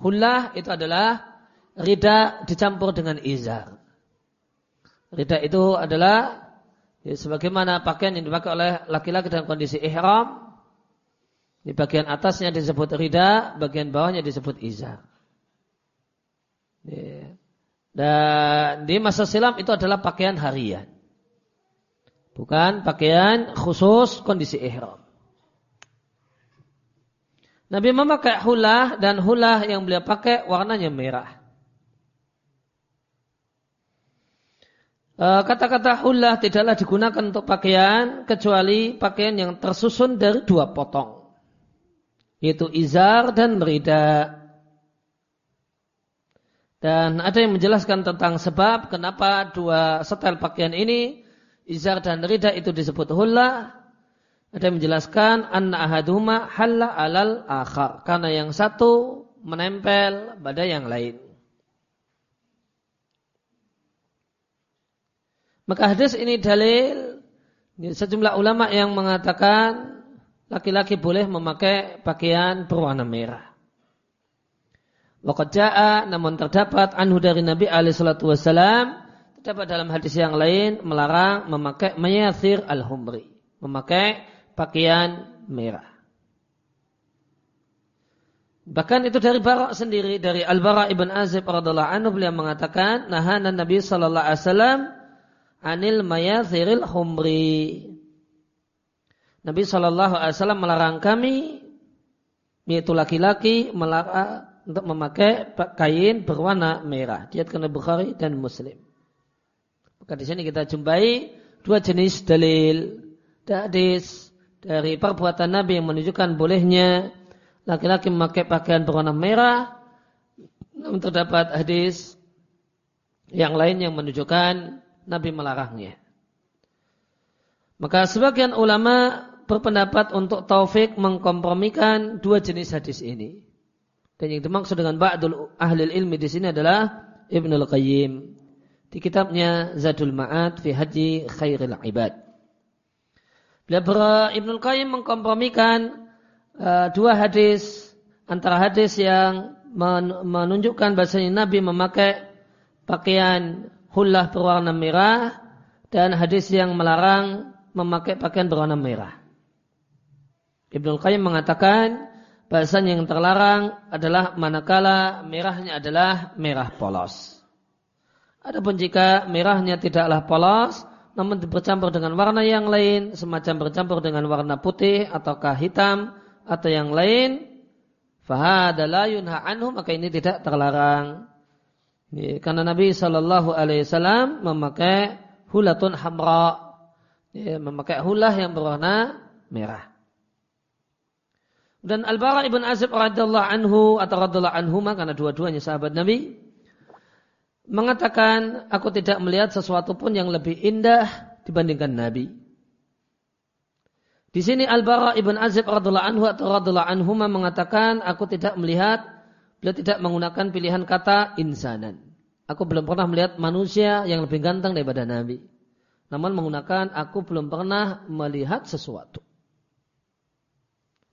[SPEAKER 1] Hulah itu adalah rida dicampur dengan izar. Rida itu adalah ya, sebagaimana pakaian yang dipakai oleh laki-laki dalam kondisi ihram. Di bagian atasnya disebut rida, bagian bawahnya disebut izar. Ya. Dan di masa silam itu adalah pakaian harian. Bukan pakaian khusus kondisi ihram. Nabi memakai hulah dan hulah yang beliau pakai warnanya merah. Kata-kata hulah tidaklah digunakan untuk pakaian kecuali pakaian yang tersusun dari dua potong. Yaitu izar dan rida. Dan ada yang menjelaskan tentang sebab kenapa dua setel pakaian ini, izar dan rida itu disebut hulah. Ada yang menjelaskan anna ahaduma halla alal akhar. Karena yang satu menempel pada yang lain. Maka hadis ini dalil sejumlah ulama yang mengatakan laki-laki boleh memakai pakaian berwarna merah. Waqad namun terdapat anhu dari Nabi alaihi salatu terdapat dalam hadis yang lain melarang memakai mayasir al-humri, memakai pakaian merah. Bahkan itu dari Barak sendiri dari Al-Bara ibn Azib radhiallahu anhu beliau mengatakan nahana Nabi sallallahu alaihi wasallam anil mayathiril humri. Nabi Shallallahu Alaihi Wasallam melarang kami, yaitu laki-laki untuk memakai kain berwarna merah. Diatkan Bukhari dan Muslim. Maka di sini kita jumpai dua jenis dalil hadis dari perbuatan Nabi yang menunjukkan bolehnya laki-laki memakai pakaian berwarna merah. Namun terdapat hadis yang lain yang menunjukkan Nabi melarangnya. Maka sebagian ulama berpendapat untuk taufik mengkompromikan dua jenis hadis ini. Dan yang dimaksud dengan ba'dul ahli ilmi di sini adalah Ibnul Qayyim di kitabnya Zadul Ma'ad fi Haji Khairil Ibad. Beliau Ibnul Qayyim mengkompromikan uh, dua hadis antara hadis yang menunjukkan bahasanya Nabi memakai pakaian hullah berwarna merah dan hadis yang melarang memakai pakaian berwarna merah. Ibnu Qayyim mengatakan bahasan yang terlarang adalah manakala merahnya adalah merah polos. Adapun jika merahnya tidaklah polos, namun bercampur dengan warna yang lain, semacam bercampur dengan warna putih ataukah hitam atau yang lain, fahadalah yunha anhu maka ini tidak terlarang. Karena Nabi Shallallahu Alaihi Wasallam memakai hulatun hamra, memakai hulah yang berwarna merah. Dan Al-Bara ibn Azib radhiyallahu anhu atau radhiyallahu anhu karena dua-duanya sahabat Nabi mengatakan aku tidak melihat sesuatu pun yang lebih indah dibandingkan Nabi. Di sini Al-Bara ibn Azib radhiyallahu anhu atau radhiyallahu anhu mengatakan aku tidak melihat beliau tidak menggunakan pilihan kata insanan. Aku belum pernah melihat manusia yang lebih ganteng daripada Nabi. Namun menggunakan aku belum pernah melihat sesuatu.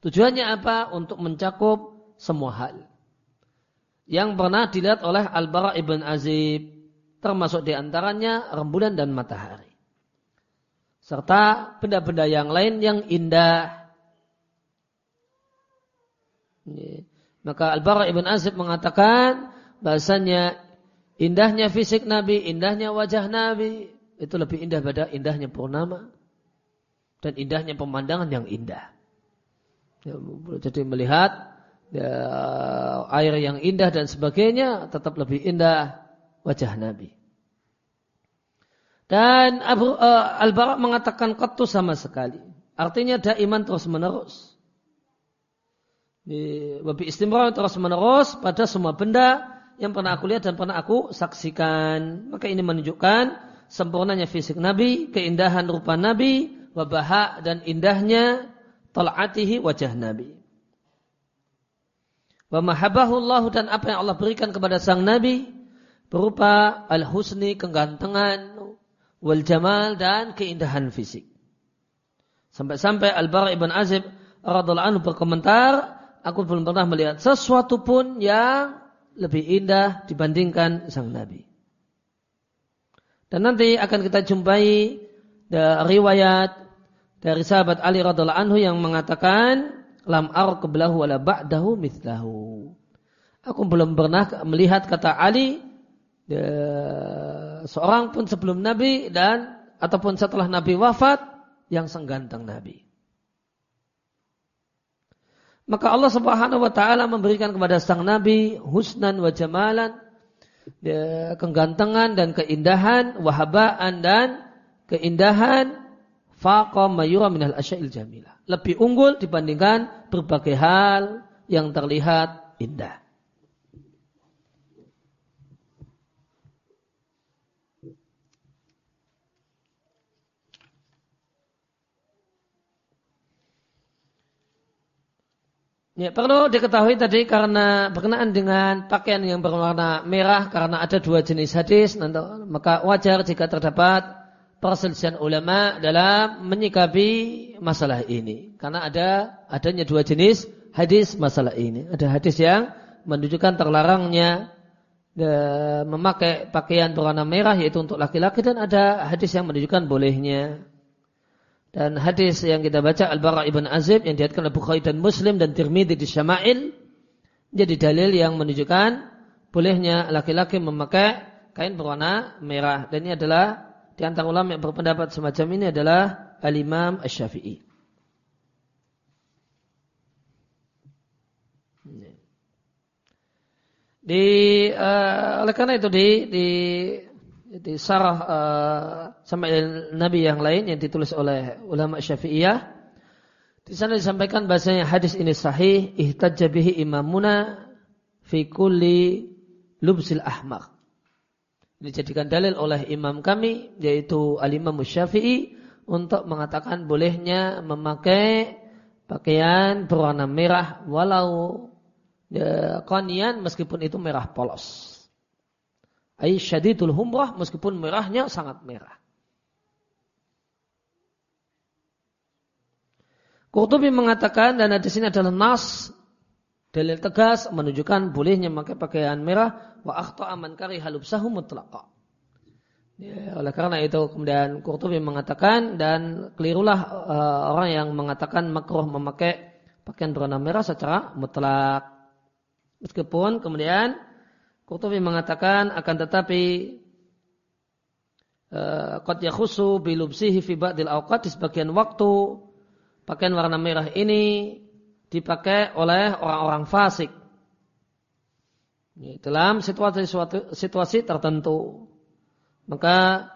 [SPEAKER 1] Tujuannya apa? Untuk mencakup semua hal. Yang pernah dilihat oleh Al-Bara ibn Azib. Termasuk di antaranya rembulan dan matahari. Serta benda-benda yang lain yang indah. Maka Al-Bara ibn Azib mengatakan bahasanya indahnya fisik Nabi, indahnya wajah Nabi itu lebih indah pada indahnya purnama dan indahnya pemandangan yang indah. Ya, jadi melihat ya, air yang indah dan sebagainya tetap lebih indah wajah Nabi. Dan Abu uh, Al-Bara mengatakan kotu sama sekali. Artinya iman terus menerus. Wabi istimrar terus menerus pada semua benda yang pernah aku lihat dan pernah aku saksikan. Maka ini menunjukkan sempurnanya fisik Nabi, keindahan rupa Nabi, wabah dan indahnya tal'atihi wajah Nabi. Wa dan apa yang Allah berikan kepada sang Nabi berupa al-husni kegantengan wal jamal dan keindahan fisik. Sampai-sampai Al-Bara ibn Azib radhiallahu anhu berkomentar, aku belum pernah melihat sesuatu pun yang lebih indah dibandingkan sang Nabi. Dan nanti akan kita jumpai riwayat dari sahabat Ali radhiallahu anhu yang mengatakan lam arqablahu wala ba'dahu mithlahu. Aku belum pernah melihat kata Ali ya, seorang pun sebelum Nabi dan ataupun setelah Nabi wafat yang senggantang Nabi. Maka Allah Subhanahu wa taala memberikan kepada sang nabi husnan wa jamalan, ya, kegantengan dan keindahan, wahabaan dan keindahan faqa mayura minal asya'il jamilah. Lebih unggul dibandingkan berbagai hal yang terlihat indah. Ya, perlu diketahui tadi karena berkenaan dengan pakaian yang berwarna merah karena ada dua jenis hadis, maka wajar jika terdapat perselisihan ulama dalam menyikapi masalah ini. Karena ada adanya dua jenis hadis masalah ini. Ada hadis yang menunjukkan terlarangnya e, memakai pakaian berwarna merah yaitu untuk laki-laki dan ada hadis yang menunjukkan bolehnya. Dan hadis yang kita baca Al-Bara ibn Azib yang dihatkan oleh Bukhari dan Muslim dan Tirmidzi di Syama'il jadi dalil yang menunjukkan bolehnya laki-laki memakai kain berwarna merah dan ini adalah di antara ulama yang berpendapat semacam ini adalah Al-Imam Asy-Syafi'i. Di uh, oleh karena itu di di di sarah uh, sampai Nabi yang lain yang ditulis oleh ulama Syafi'iyah di sana disampaikan bahasanya hadis ini sahih ihtajja bihi imamuna fi kulli lubsil ahmaq dijadikan dalil oleh imam kami yaitu al-imam syafi'i untuk mengatakan bolehnya memakai pakaian berwarna merah walau ya, konian meskipun itu merah polos. Ai syadidul humrah meskipun merahnya sangat merah. Qurtubi mengatakan dan di sini adalah nas dalil tegas menunjukkan bolehnya memakai pakaian merah wa akhta aman kari halubsahu mutlaqa. Ya, oleh karena itu kemudian Qurtubi mengatakan dan kelirulah uh, orang yang mengatakan makruh memakai pakaian berwarna merah secara mutlak. Meskipun kemudian Qurtubi mengatakan akan tetapi eh, qad yakhusu bilubsihi fi ba'dil awqat di sebagian waktu pakaian warna merah ini dipakai oleh orang-orang fasik dalam situasi situasi tertentu maka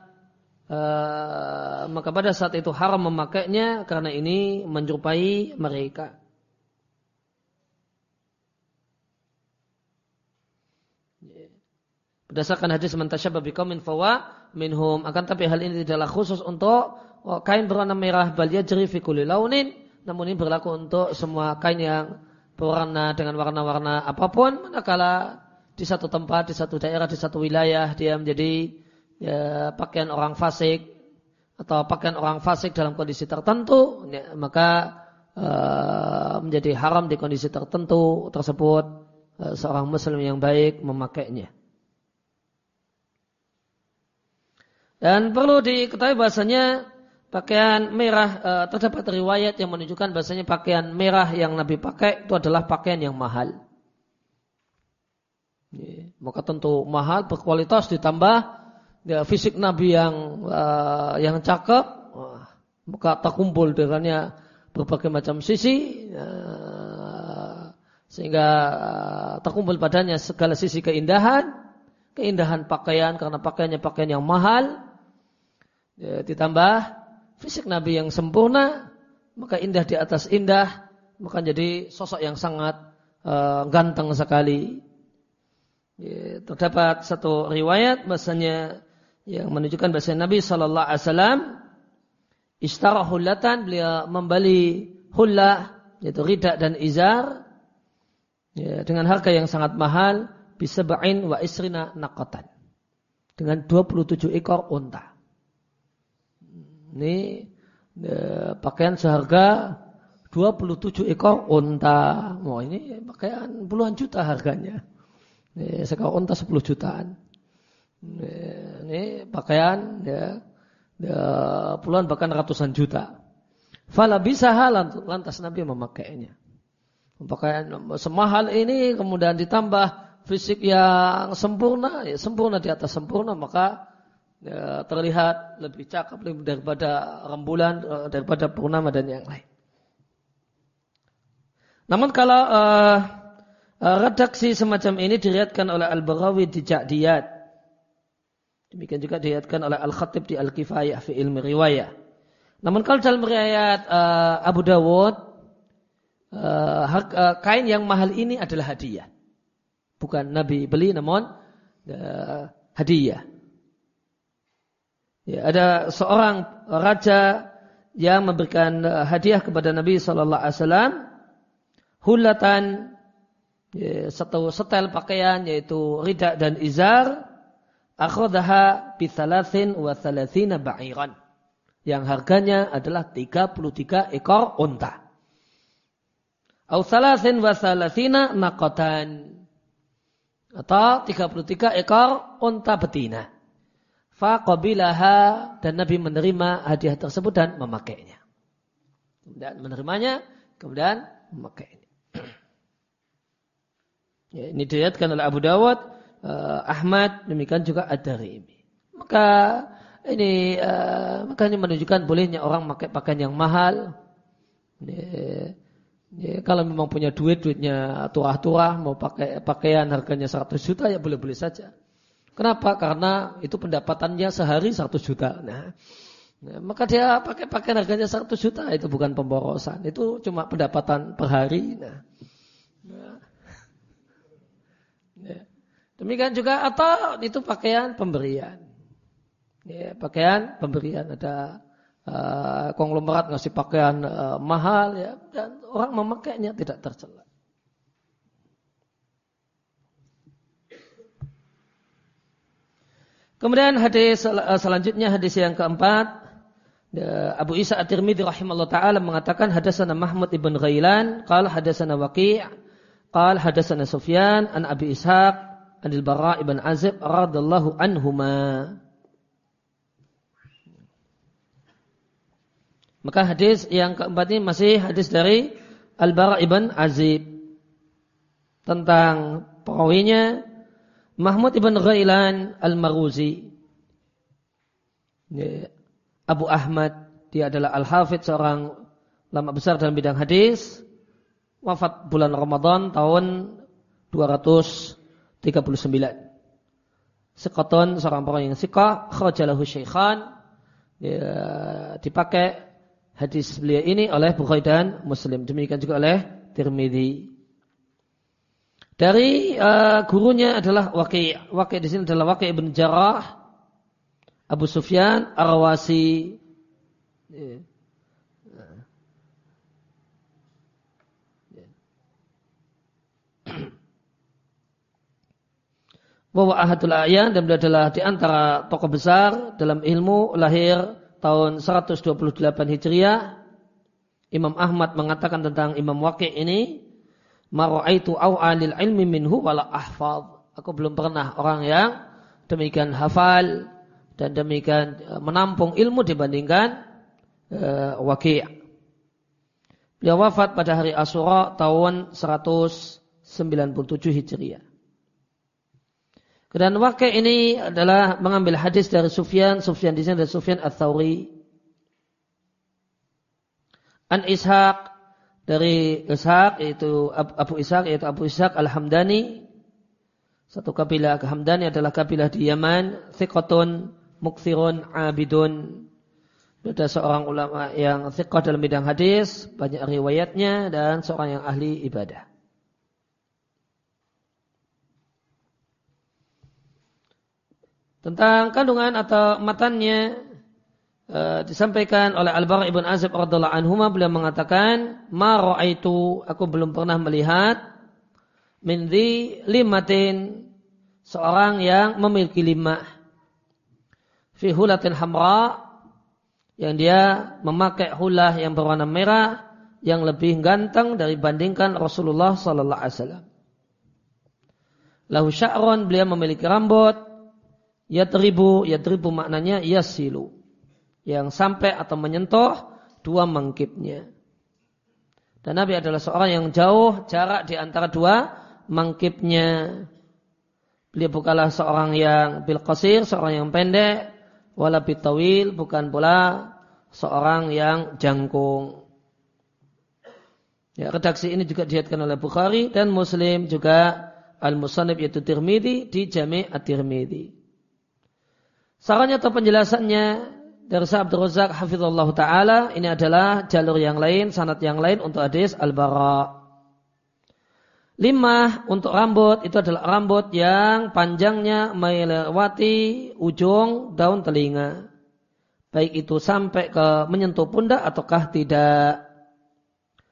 [SPEAKER 1] uh, maka pada saat itu haram memakainya karena ini menyerupai mereka. Berdasarkan hadis mentasyabbah biqaumin fawa minhum akan tapi hal ini tidaklah khusus untuk oh, kain berwarna merah bal yajri fi launin namun ini berlaku untuk semua kain yang berwarna dengan warna-warna apa pun manakala di satu tempat, di satu daerah, di satu wilayah dia menjadi ya, pakaian orang fasik atau pakaian orang fasik dalam kondisi tertentu, ya, maka uh, menjadi haram di kondisi tertentu tersebut uh, seorang muslim yang baik memakainya. Dan perlu diketahui bahasanya pakaian merah uh, terdapat riwayat yang menunjukkan bahasanya pakaian merah yang Nabi pakai itu adalah pakaian yang mahal. Ya, maka tentu mahal berkualitas ditambah ya, fisik Nabi yang uh, yang cakep, maka terkumpul dengannya berbagai macam sisi, uh, sehingga uh, terkumpul padanya segala sisi keindahan, keindahan pakaian karena pakaiannya pakaian yang mahal, ya, ditambah fisik Nabi yang sempurna, maka indah di atas indah, maka jadi sosok yang sangat uh, ganteng sekali. Ya, terdapat satu riwayat bahasanya yang menunjukkan bahasa Nabi Shallallahu Alaihi Wasallam istara hullatan beliau membeli hullah yaitu ridak dan izar ya, dengan harga yang sangat mahal bisa ba'in wa isrina nakotan dengan 27 ekor unta. Ini ya, pakaian seharga 27 ekor unta. Wah ini pakaian puluhan juta harganya. Ini sekor unta 10 jutaan ini pakaian ya, ya puluhan bahkan ratusan juta. Fala bisa lantas Nabi memakainya. Pakaian semahal ini kemudian ditambah fisik yang sempurna, ya, sempurna di atas sempurna maka ya, terlihat lebih cakep lebih daripada rembulan, eh, daripada purnama dan yang lain. Namun kalau uh, redaksi semacam ini diriatkan oleh Al-Baghawi di Ja'diyat Demikian juga dilihatkan oleh Al-Khatib di Al-Kifayah fi ilmi riwayah. Namun kalau dalam riwayat uh, Abu Dawud, uh, uh, kain yang mahal ini adalah hadiah. Bukan Nabi beli namun uh, hadiah. Ya, ada seorang raja yang memberikan hadiah kepada Nabi Shallallahu Alaihi Wasallam hulatan ya, satu setel pakaian yaitu ridak dan izar akhadaha bithalathin wa thalathina ba'iran. Yang harganya adalah 33 ekor unta. Au thalathin wa thalathina nakotan. Atau 33 ekor unta betina. Faqabilaha dan Nabi menerima hadiah tersebut dan memakainya. Kemudian menerimanya, kemudian memakainya. Ya, ini dilihatkan oleh Abu Dawud uh, Ahmad, demikian juga Ad-Darimi. Maka ini uh, maka ini menunjukkan bolehnya orang pakai pakaian yang mahal. Ya, ya, kalau memang punya duit, duitnya turah-turah, mau pakai pakaian harganya 100 juta ya boleh-boleh saja. Kenapa? Karena itu pendapatannya sehari 100 juta. Nah, nah, maka dia pakai pakaian harganya 100 juta itu bukan pemborosan, itu cuma pendapatan per hari. Nah, nah. Ya. Demikian juga atau itu pakaian pemberian. Ya, pakaian pemberian ada uh, konglomerat ngasih pakaian uh, mahal ya dan orang memakainya tidak tercela. Kemudian hadis eh, selanjutnya hadis yang keempat. Abu Isa At-Tirmidzi rahimallahu taala mengatakan hadasana Mahmud ibn Ghailan qala hadasana Waqi' qala hadasana Sufyan an Abi Ishaq anil Bara ibn Azib radallahu anhuma. Maka hadis yang keempat ini masih hadis dari Al-Bara ibn Azib tentang perawinya Mahmud ibn Ghailan Al-Maruzi. Abu Ahmad, dia adalah Al-Hafidh seorang lama besar dalam bidang hadis. Wafat bulan Ramadan tahun 239. Sekoton seorang perawi yang sikah, khajalahu syekhan, dipakai hadis beliau ini oleh Bukhari dan Muslim. Demikian juga oleh Tirmidzi. Dari uh, gurunya adalah Waqi'. Waqi' di sini adalah Waqi' ibn Jarrah, Abu Sufyan, Arawasi. Yeah. Bahwa ahadul ayat dan beliau adalah di antara tokoh besar dalam ilmu lahir tahun 128 Hijriah, Imam Ahmad mengatakan tentang Imam Waqi' ini, "Mara'aitu alil ilmi minhu wala ahfad." Aku belum pernah orang yang demikian hafal dan demikian e, menampung ilmu dibandingkan uh, Waqi'. Beliau wafat pada hari Asyura tahun 197 Hijriah. Dan wakil ini adalah mengambil hadis dari Sufyan, Sufyan di sini dari Sufyan Ats-Tsauri. An Ishaq dari Ishaq yaitu Abu Ishaq yaitu Abu Ishaq Al-Hamdani. Satu kabilah Hamdani adalah kabilah di Yaman, thiqatun mukthirun abidun. Ada seorang ulama yang thiqah dalam bidang hadis, banyak riwayatnya dan seorang yang ahli ibadah. Tentang kandungan atau matannya e, disampaikan oleh Al-Bara ibn Azib radhiallahu anhu beliau mengatakan ma itu aku belum pernah melihat min limatin seorang yang memiliki lima fi hulatin hamra yang dia memakai hulah yang berwarna merah yang lebih ganteng dari bandingkan Rasulullah sallallahu alaihi wasallam. Lahu sya'ron beliau memiliki rambut Yatribu, yatribu maknanya yasilu. Yang sampai atau menyentuh dua mangkipnya. Dan Nabi adalah seorang yang jauh jarak di antara dua mangkipnya. Beliau bukanlah seorang yang bil seorang yang pendek, wala bitawil, bukan pula seorang yang jangkung. Ya, redaksi ini juga dihatkan oleh Bukhari dan Muslim juga Al-Musannib yaitu Tirmidzi di Jami' At-Tirmidzi. Sarannya atau penjelasannya dari Sa'ab Razak hafizallahu taala ini adalah jalur yang lain, sanat yang lain untuk hadis al-bara. Lima untuk rambut itu adalah rambut yang panjangnya melewati ujung daun telinga. Baik itu sampai ke menyentuh pundak ataukah tidak.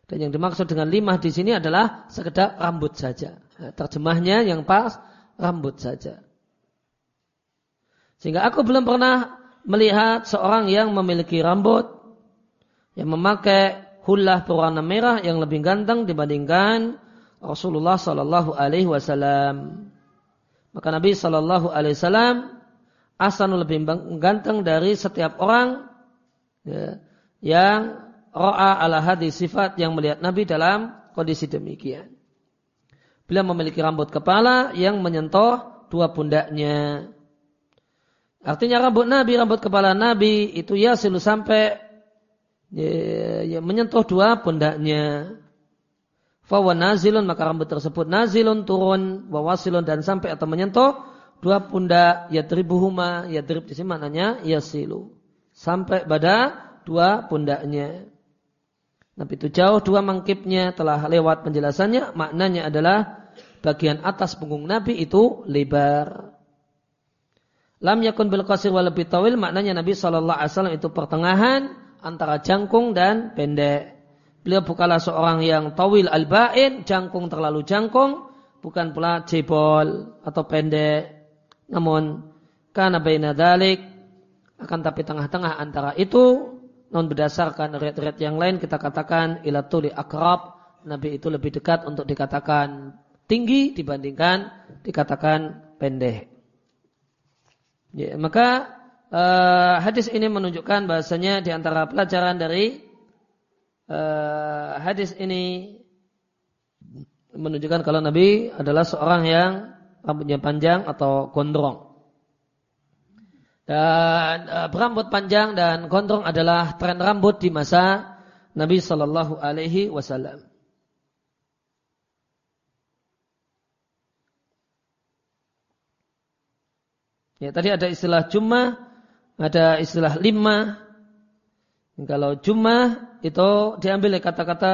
[SPEAKER 1] Dan yang dimaksud dengan lima di sini adalah sekedar rambut saja. Terjemahnya yang pas rambut saja. Sehingga aku belum pernah melihat seorang yang memiliki rambut yang memakai hullah berwarna merah yang lebih ganteng dibandingkan Rasulullah Sallallahu Alaihi Wasallam. Maka Nabi Sallallahu Alaihi Wasallam asan lebih ganteng dari setiap orang ya, yang roa ala hadis sifat yang melihat Nabi dalam kondisi demikian. Beliau memiliki rambut kepala yang menyentuh dua pundaknya. Artinya rambut Nabi, rambut kepala Nabi itu ya selalu sampai ya, ya, menyentuh dua pundaknya. Fawa nazilun maka rambut tersebut nazilun turun, wawasilun dan sampai atau menyentuh dua pundak ya tribuhuma ya trib di sini maknanya silu sampai pada dua pundaknya. Nabi itu jauh dua mangkipnya telah lewat penjelasannya maknanya adalah bagian atas punggung Nabi itu lebar. Lam yakun bil qasir wa lebih tawil maknanya Nabi sallallahu alaihi wasallam itu pertengahan antara jangkung dan pendek. Beliau bukanlah seorang yang tawil al-ba'in, jangkung terlalu jangkung, bukan pula jebol atau pendek. Namun karena baina dalik akan tapi tengah-tengah antara itu non berdasarkan riwayat-riwayat yang lain kita katakan ilatuli akrab Nabi itu lebih dekat untuk dikatakan tinggi dibandingkan dikatakan pendek. Ya, maka uh, hadis ini menunjukkan bahasanya di antara pelajaran dari uh, hadis ini menunjukkan kalau Nabi adalah seorang yang rambutnya panjang atau gondrong. Dan uh, berambut panjang dan gondrong adalah tren rambut di masa Nabi Shallallahu Alaihi Wasallam. Ya, tadi ada istilah cuma, ada istilah lima. Kalau cuma itu diambil dari kata-kata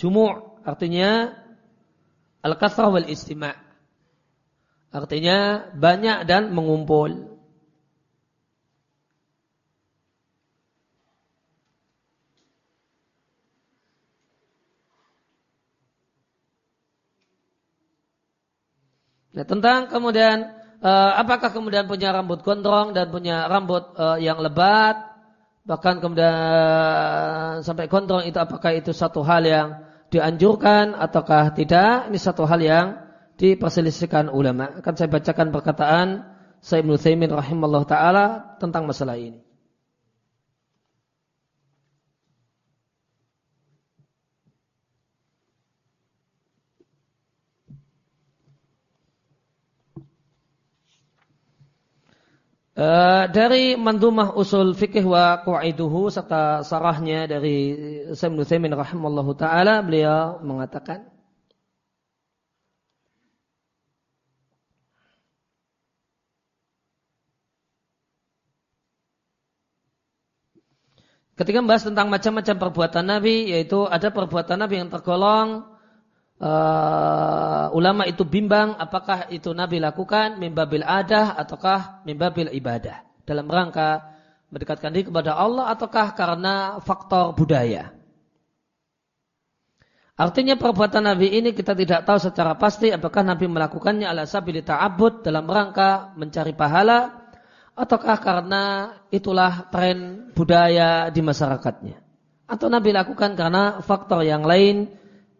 [SPEAKER 1] jumu' artinya al-kasrah wal istima' artinya banyak dan mengumpul. Nah, tentang kemudian uh, apakah kemudian punya rambut gondrong dan punya rambut uh, yang lebat, bahkan kemudian sampai gondrong itu apakah itu satu hal yang dianjurkan ataukah tidak? Ini satu hal yang diperselisihkan ulama. Akan saya bacakan perkataan Sayyid Ibn Thaymin rahimahullah ta'ala tentang masalah ini. Uh, dari mandumah usul fikih wa qaiduhu serta sarahnya dari Sayyid Ibn rahimallahu taala beliau mengatakan Ketika membahas tentang macam-macam perbuatan Nabi, yaitu ada perbuatan Nabi yang tergolong uh, ulama itu bimbang apakah itu Nabi lakukan mimbabil adah ataukah mimbabil ibadah dalam rangka mendekatkan diri kepada Allah ataukah karena faktor budaya. Artinya perbuatan Nabi ini kita tidak tahu secara pasti apakah Nabi melakukannya ala sabili ta'abud dalam rangka mencari pahala ataukah karena itulah tren budaya di masyarakatnya. Atau Nabi lakukan karena faktor yang lain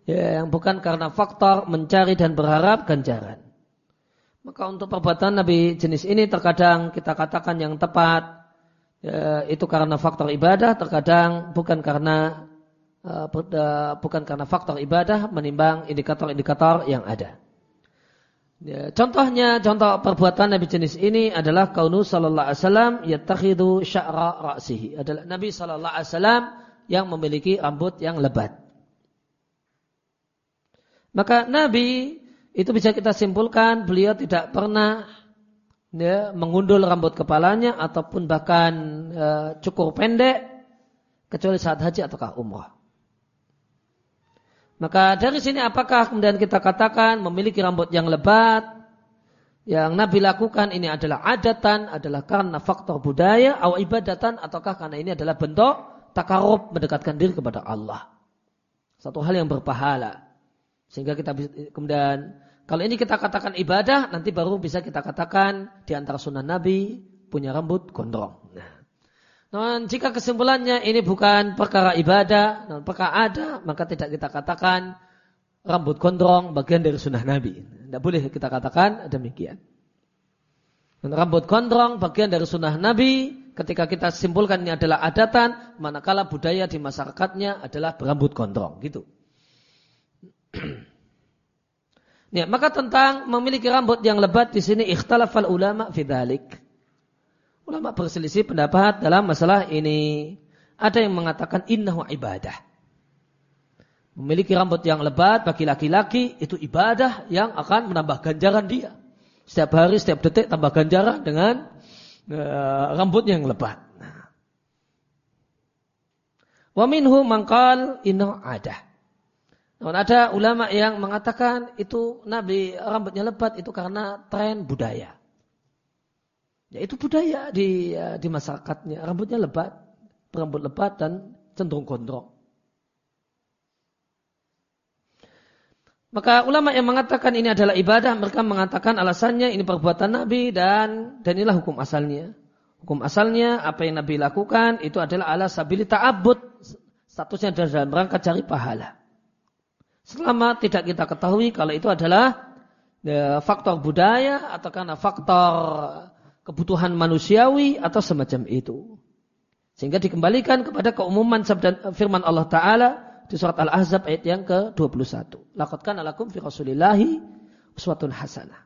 [SPEAKER 1] ya, yang bukan karena faktor mencari dan berharap ganjaran. Maka untuk perbuatan Nabi jenis ini terkadang kita katakan yang tepat ya, itu karena faktor ibadah, terkadang bukan karena uh, bukan karena faktor ibadah menimbang indikator-indikator yang ada. Ya, contohnya, contoh perbuatan Nabi jenis ini adalah kaunu sallallahu alaihi wasallam yatakhidu sya'ra ra'sihi. Adalah Nabi sallallahu alaihi wasallam yang memiliki rambut yang lebat. Maka Nabi itu bisa kita simpulkan beliau tidak pernah ya, mengundul rambut kepalanya ataupun bahkan e, cukur pendek kecuali saat haji ataukah umrah. Maka dari sini apakah kemudian kita katakan memiliki rambut yang lebat yang Nabi lakukan ini adalah adatan, adalah karena faktor budaya, atau ibadatan, ataukah karena ini adalah bentuk takarub mendekatkan diri kepada Allah. Satu hal yang berpahala. Sehingga kita bisa, kemudian kalau ini kita katakan ibadah, nanti baru bisa kita katakan di antara sunnah Nabi punya rambut gondrong. Nah, nah jika kesimpulannya ini bukan perkara ibadah, dan perkara ada, maka tidak kita katakan rambut gondrong bagian dari sunnah Nabi. Tidak boleh kita katakan demikian. Dan rambut gondrong bagian dari sunnah Nabi ketika kita simpulkan ini adalah adatan, manakala budaya di masyarakatnya adalah berambut gondrong. Gitu. ya, maka tentang memiliki rambut yang lebat di sini ikhtalafal ulama fidalik. Ulama berselisih pendapat dalam masalah ini. Ada yang mengatakan innahu ibadah. Memiliki rambut yang lebat bagi laki-laki itu ibadah yang akan menambah ganjaran dia. Setiap hari, setiap detik tambah ganjaran dengan uh, rambutnya yang lebat. Nah. Wa minhu mangkal innahu adah. Namun ada ulama yang mengatakan itu Nabi rambutnya lebat itu karena tren budaya. Ya itu budaya di ya, di masyarakatnya. Rambutnya lebat, rambut lebat dan cenderung gondrong. Maka ulama yang mengatakan ini adalah ibadah, mereka mengatakan alasannya ini perbuatan Nabi dan dan inilah hukum asalnya. Hukum asalnya apa yang Nabi lakukan itu adalah ala sabili ta'abbud. Statusnya dalam rangka cari pahala. Selama tidak kita ketahui kalau itu adalah ya, faktor budaya atau karena faktor kebutuhan manusiawi atau semacam itu. Sehingga dikembalikan kepada keumuman sabda firman Allah Ta'ala di surat Al-Ahzab ayat yang ke-21. Lakotkan alakum fi rasulillahi uswatun hasanah.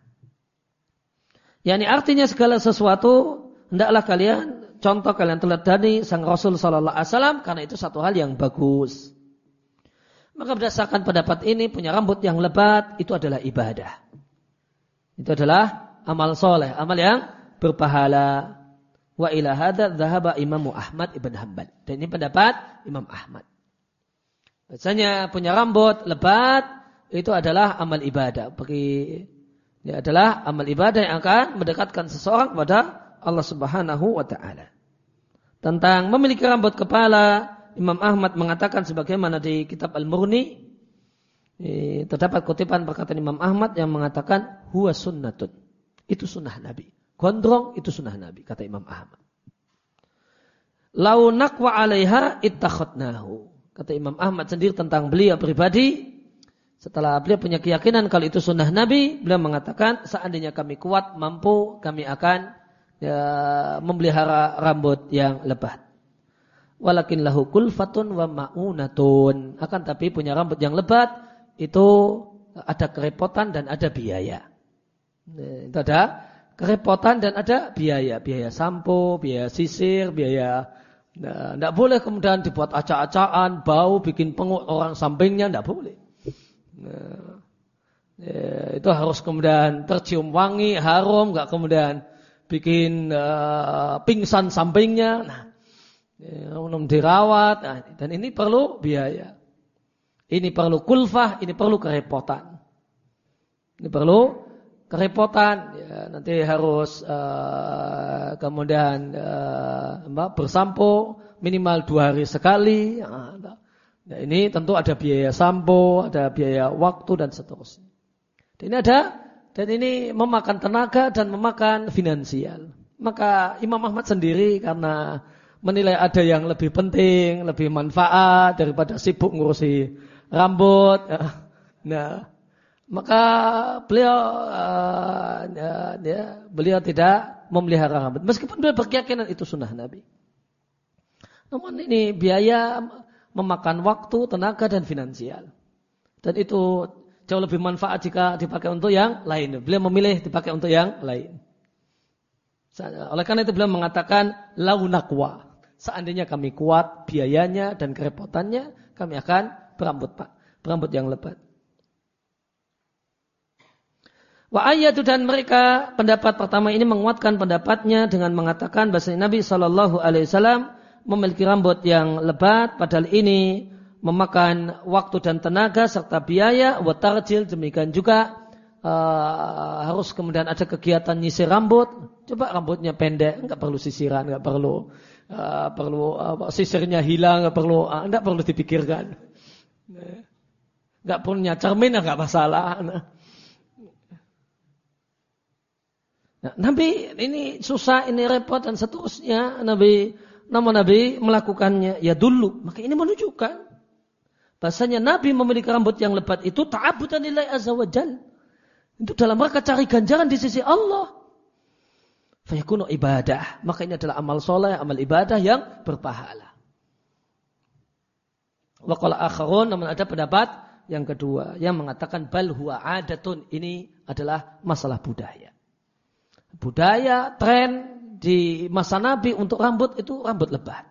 [SPEAKER 1] Yani artinya segala sesuatu hendaklah kalian contoh kalian teladani sang Rasul sallallahu alaihi wasallam karena itu satu hal yang bagus. Maka berdasarkan pendapat ini punya rambut yang lebat itu adalah ibadah. Itu adalah amal soleh, amal yang berpahala. Wa ila hadha dhahaba Imam Ahmad ibn Hanbal. Dan ini pendapat Imam Ahmad. Biasanya punya rambut lebat itu adalah amal ibadah. Bagi ini adalah amal ibadah yang akan mendekatkan seseorang kepada Allah Subhanahu wa taala. Tentang memiliki rambut kepala, Imam Ahmad mengatakan sebagaimana di kitab Al-Murni terdapat kutipan perkataan Imam Ahmad yang mengatakan huwa sunnatun. Itu sunnah Nabi. Gondrong itu sunnah Nabi, kata Imam Ahmad. Lau nakwa alaiha ittakhadnahu. Kata Imam Ahmad sendiri tentang beliau pribadi. Setelah beliau punya keyakinan kalau itu sunnah Nabi, beliau mengatakan seandainya kami kuat, mampu, kami akan ya, memelihara rambut yang lebat. Walakin lahu kulfatun wa ma'unatun. Akan tapi punya rambut yang lebat, itu ada kerepotan dan ada biaya. Itu ada kerepotan dan ada biaya. Biaya sampo, biaya sisir, biaya... Tidak nah, boleh kemudian dibuat acak-acakan, bau, bikin penguk orang sampingnya, tidak boleh. Nah, ya, itu harus kemudian tercium wangi, harum, nggak kemudian bikin uh, pingsan sampingnya. Nah, ya, dirawat, nah, dan ini perlu biaya. Ini perlu kulfah, ini perlu kerepotan. Ini perlu kerepotan. Ya, nanti harus uh, kemudian uh, bersampo minimal dua hari sekali. Ya, nah, ini tentu ada biaya sampo ada biaya waktu dan seterusnya. Dan ini ada dan ini memakan tenaga dan memakan finansial. Maka Imam Ahmad sendiri karena menilai ada yang lebih penting lebih manfaat daripada sibuk ngurusi rambut ya. nah maka beliau uh, ya, ya, beliau tidak memelihara rambut. Meskipun beliau berkeyakinan itu sunnah Nabi. Namun ini biaya memakan waktu, tenaga dan finansial. Dan itu jauh lebih manfaat jika dipakai untuk yang lain. Beliau memilih dipakai untuk yang lain. Oleh karena itu beliau mengatakan launakwa. Seandainya kami kuat biayanya dan kerepotannya, kami akan berambut pak, berambut yang lebat. Wa ayatu dan mereka pendapat pertama ini menguatkan pendapatnya dengan mengatakan bahasa Nabi Shallallahu Alaihi Wasallam memiliki rambut yang lebat, padahal ini memakan waktu dan tenaga serta biaya. Watarjil demikian juga uh, harus kemudian ada kegiatan nyisir rambut. Coba rambutnya pendek, nggak perlu sisiran, nggak perlu uh, perlu uh, sisirnya hilang, nggak perlu, uh, nggak perlu dipikirkan. Nggak punya cermin, nggak masalah. Nah. Nah, Nabi ini susah, ini repot dan seterusnya. Nabi nama Nabi melakukannya ya dulu. Maka ini menunjukkan bahasanya Nabi memiliki rambut yang lebat itu ta'abudan nilai azza. Itu dalam rangka cari ganjaran di sisi Allah. Fayakunu ibadah. Maka ini adalah amal soleh, amal ibadah yang berpahala. Wakala akharun, namun ada pendapat yang kedua yang mengatakan bal huwa adatun ini adalah masalah budaya budaya, tren di masa Nabi untuk rambut itu rambut lebat.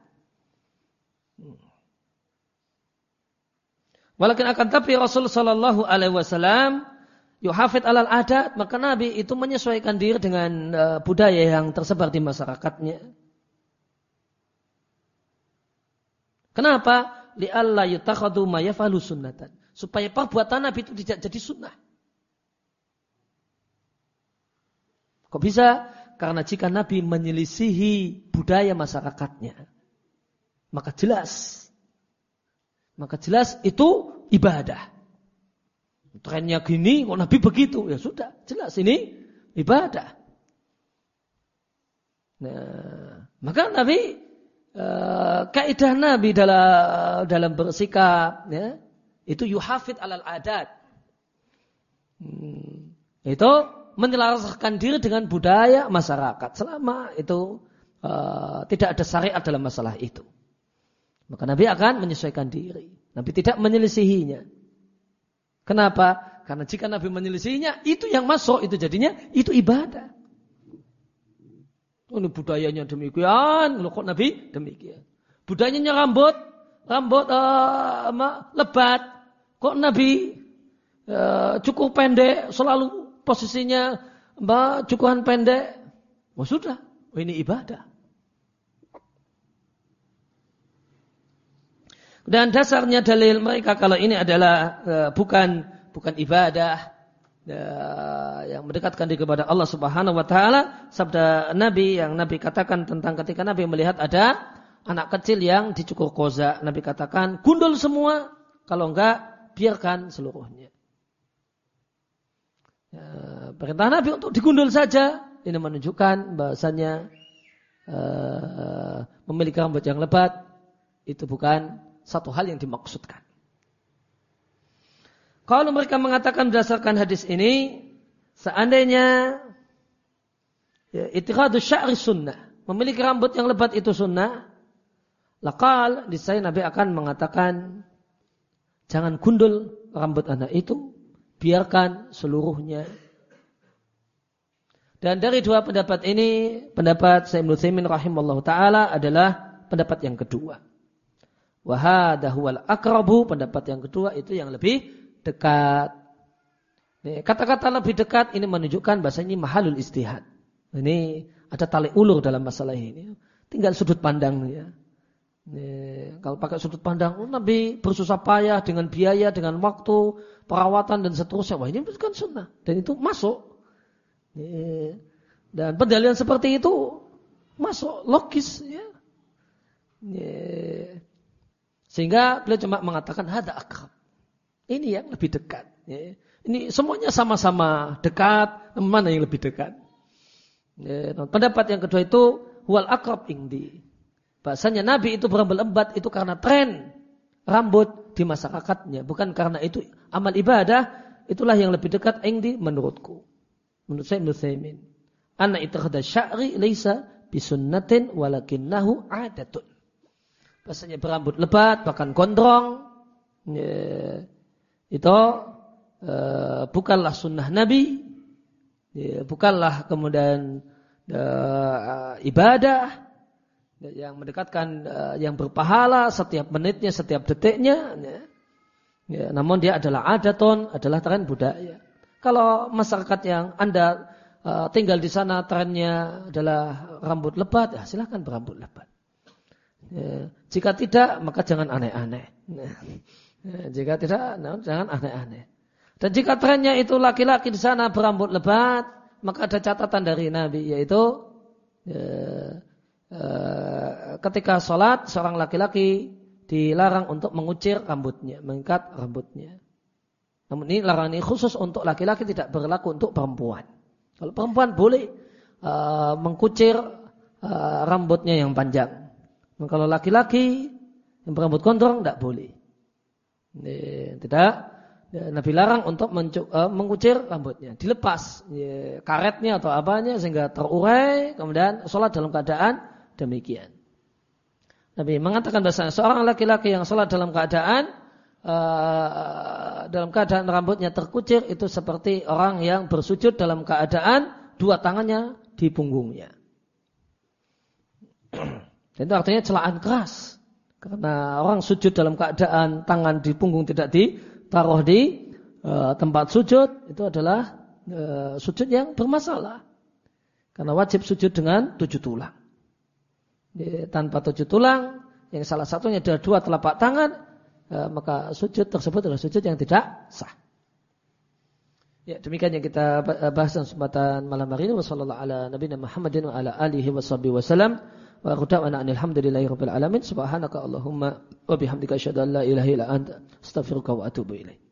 [SPEAKER 1] Walakin akan tapi Rasul Shallallahu Alaihi Wasallam yuhafid alal adat maka Nabi itu menyesuaikan diri dengan uh, budaya yang tersebar di masyarakatnya. Kenapa? Li Allah yutakhadu ma yafalu sunnatan. Supaya perbuatan Nabi itu tidak jadi sunnah. Kok bisa? Karena jika Nabi menyelisihi budaya masyarakatnya, maka jelas. Maka jelas itu ibadah. Trennya gini, kok Nabi begitu? Ya sudah, jelas ini ibadah. Nah, maka Nabi uh, kaidah Nabi dalam dalam bersikap ya, itu yuhafid alal adat. Hmm, itu menyelaraskan diri dengan budaya masyarakat selama itu uh, tidak ada syariat dalam masalah itu. Maka Nabi akan menyesuaikan diri. Nabi tidak menyelisihinya. Kenapa? Karena jika Nabi menyelisihinya, itu yang masuk, itu jadinya, itu ibadah. Ini budayanya demikian, kok Nabi demikian. Budayanya rambut, rambut uh, lebat. Kok Nabi uh, cukup pendek, selalu posisinya cukupan pendek. Oh sudah, oh, ini ibadah. Dan dasarnya dalil mereka kalau ini adalah uh, bukan bukan ibadah uh, yang mendekatkan diri kepada Allah Subhanahu wa taala, sabda Nabi yang Nabi katakan tentang ketika Nabi melihat ada anak kecil yang dicukur koza, Nabi katakan gundul semua, kalau enggak biarkan seluruhnya. Ya, perintah Nabi untuk digundul saja ini menunjukkan bahasanya uh, memiliki rambut yang lebat itu bukan satu hal yang dimaksudkan. Kalau mereka mengatakan berdasarkan hadis ini, seandainya ya, itikadu sya'ri sunnah, memiliki rambut yang lebat itu sunnah, lakal di saya Nabi akan mengatakan, jangan gundul rambut anak itu, biarkan seluruhnya. Dan dari dua pendapat ini, pendapat Sayyid Ibn rahimahullah ta'ala adalah pendapat yang kedua. Wahadahual akrabu, pendapat yang kedua itu yang lebih dekat. Kata-kata lebih dekat ini menunjukkan bahasa ini mahalul istihad. Ini ada tali ulur dalam masalah ini. Tinggal sudut pandangnya. Kalau pakai sudut pandang, oh, Nabi bersusah payah dengan biaya, dengan waktu, perawatan dan seterusnya. Wah ini bukan sunnah. Dan itu masuk. Dan pendalian seperti itu masuk logis. Ya. Sehingga beliau cuma mengatakan hada akrab. Ini yang lebih dekat. Ya. Ini semuanya sama-sama dekat. Mana yang lebih dekat? Ya. Pendapat yang kedua itu wal akrab ingdi. Bahasanya Nabi itu berambut lebat itu karena tren rambut di masyarakatnya. Bukan karena itu amal ibadah. Itulah yang lebih dekat ingdi menurutku. Menurut saya Ibn Thaymin. Anna itakhada sya'ri laysa bisunnatin walakinnahu adatun bahasanya berambut lebat, bahkan gondrong, ya, itu uh, bukanlah sunnah Nabi, ya, bukanlah kemudian uh, ibadah yang mendekatkan uh, yang berpahala setiap menitnya, setiap detiknya. Ya. Ya, namun dia adalah adaton, adalah tren budaya. Kalau masyarakat yang anda uh, tinggal di sana trennya adalah rambut lebat, ya silahkan berambut lebat. Ya. Jika tidak, maka jangan aneh-aneh. Ya. Jika tidak, nah, jangan aneh-aneh. Dan jika trennya itu laki-laki di sana berambut lebat, maka ada catatan dari Nabi yaitu ya, uh, ketika sholat seorang laki-laki dilarang untuk mengucir rambutnya, mengikat rambutnya. Namun ini larangan ini khusus untuk laki-laki tidak berlaku untuk perempuan. Kalau perempuan boleh uh, mengkucir uh, rambutnya yang panjang. Kalau laki-laki yang berambut gondrong tidak boleh. Tidak. Nabi larang untuk uh, mengucir rambutnya, dilepas ya, karetnya atau apanya sehingga terurai, kemudian sholat dalam keadaan demikian. Nabi mengatakan bahasa seorang laki-laki yang sholat dalam keadaan uh, dalam keadaan rambutnya terkucir itu seperti orang yang bersujud dalam keadaan dua tangannya di punggungnya. Itu artinya celaan keras. Karena orang sujud dalam keadaan tangan di punggung tidak ditaruh di uh, tempat sujud, itu adalah uh, sujud yang bermasalah. Karena wajib sujud dengan tujuh tulang. Jadi, tanpa tujuh tulang, yang salah satunya adalah dua telapak tangan, uh, maka sujud tersebut adalah sujud yang tidak sah. Ya, demikian yang kita bahas dalam kesempatan malam hari ini. Wassalamualaikum ala nabiyina Muhammadin wa quta'ana alhamdulillahi rabbil alamin. Subhanaka Allahumma wa bihamdika asyhadu an la ilaha illa anta astaghfiruka wa atubu ilaik.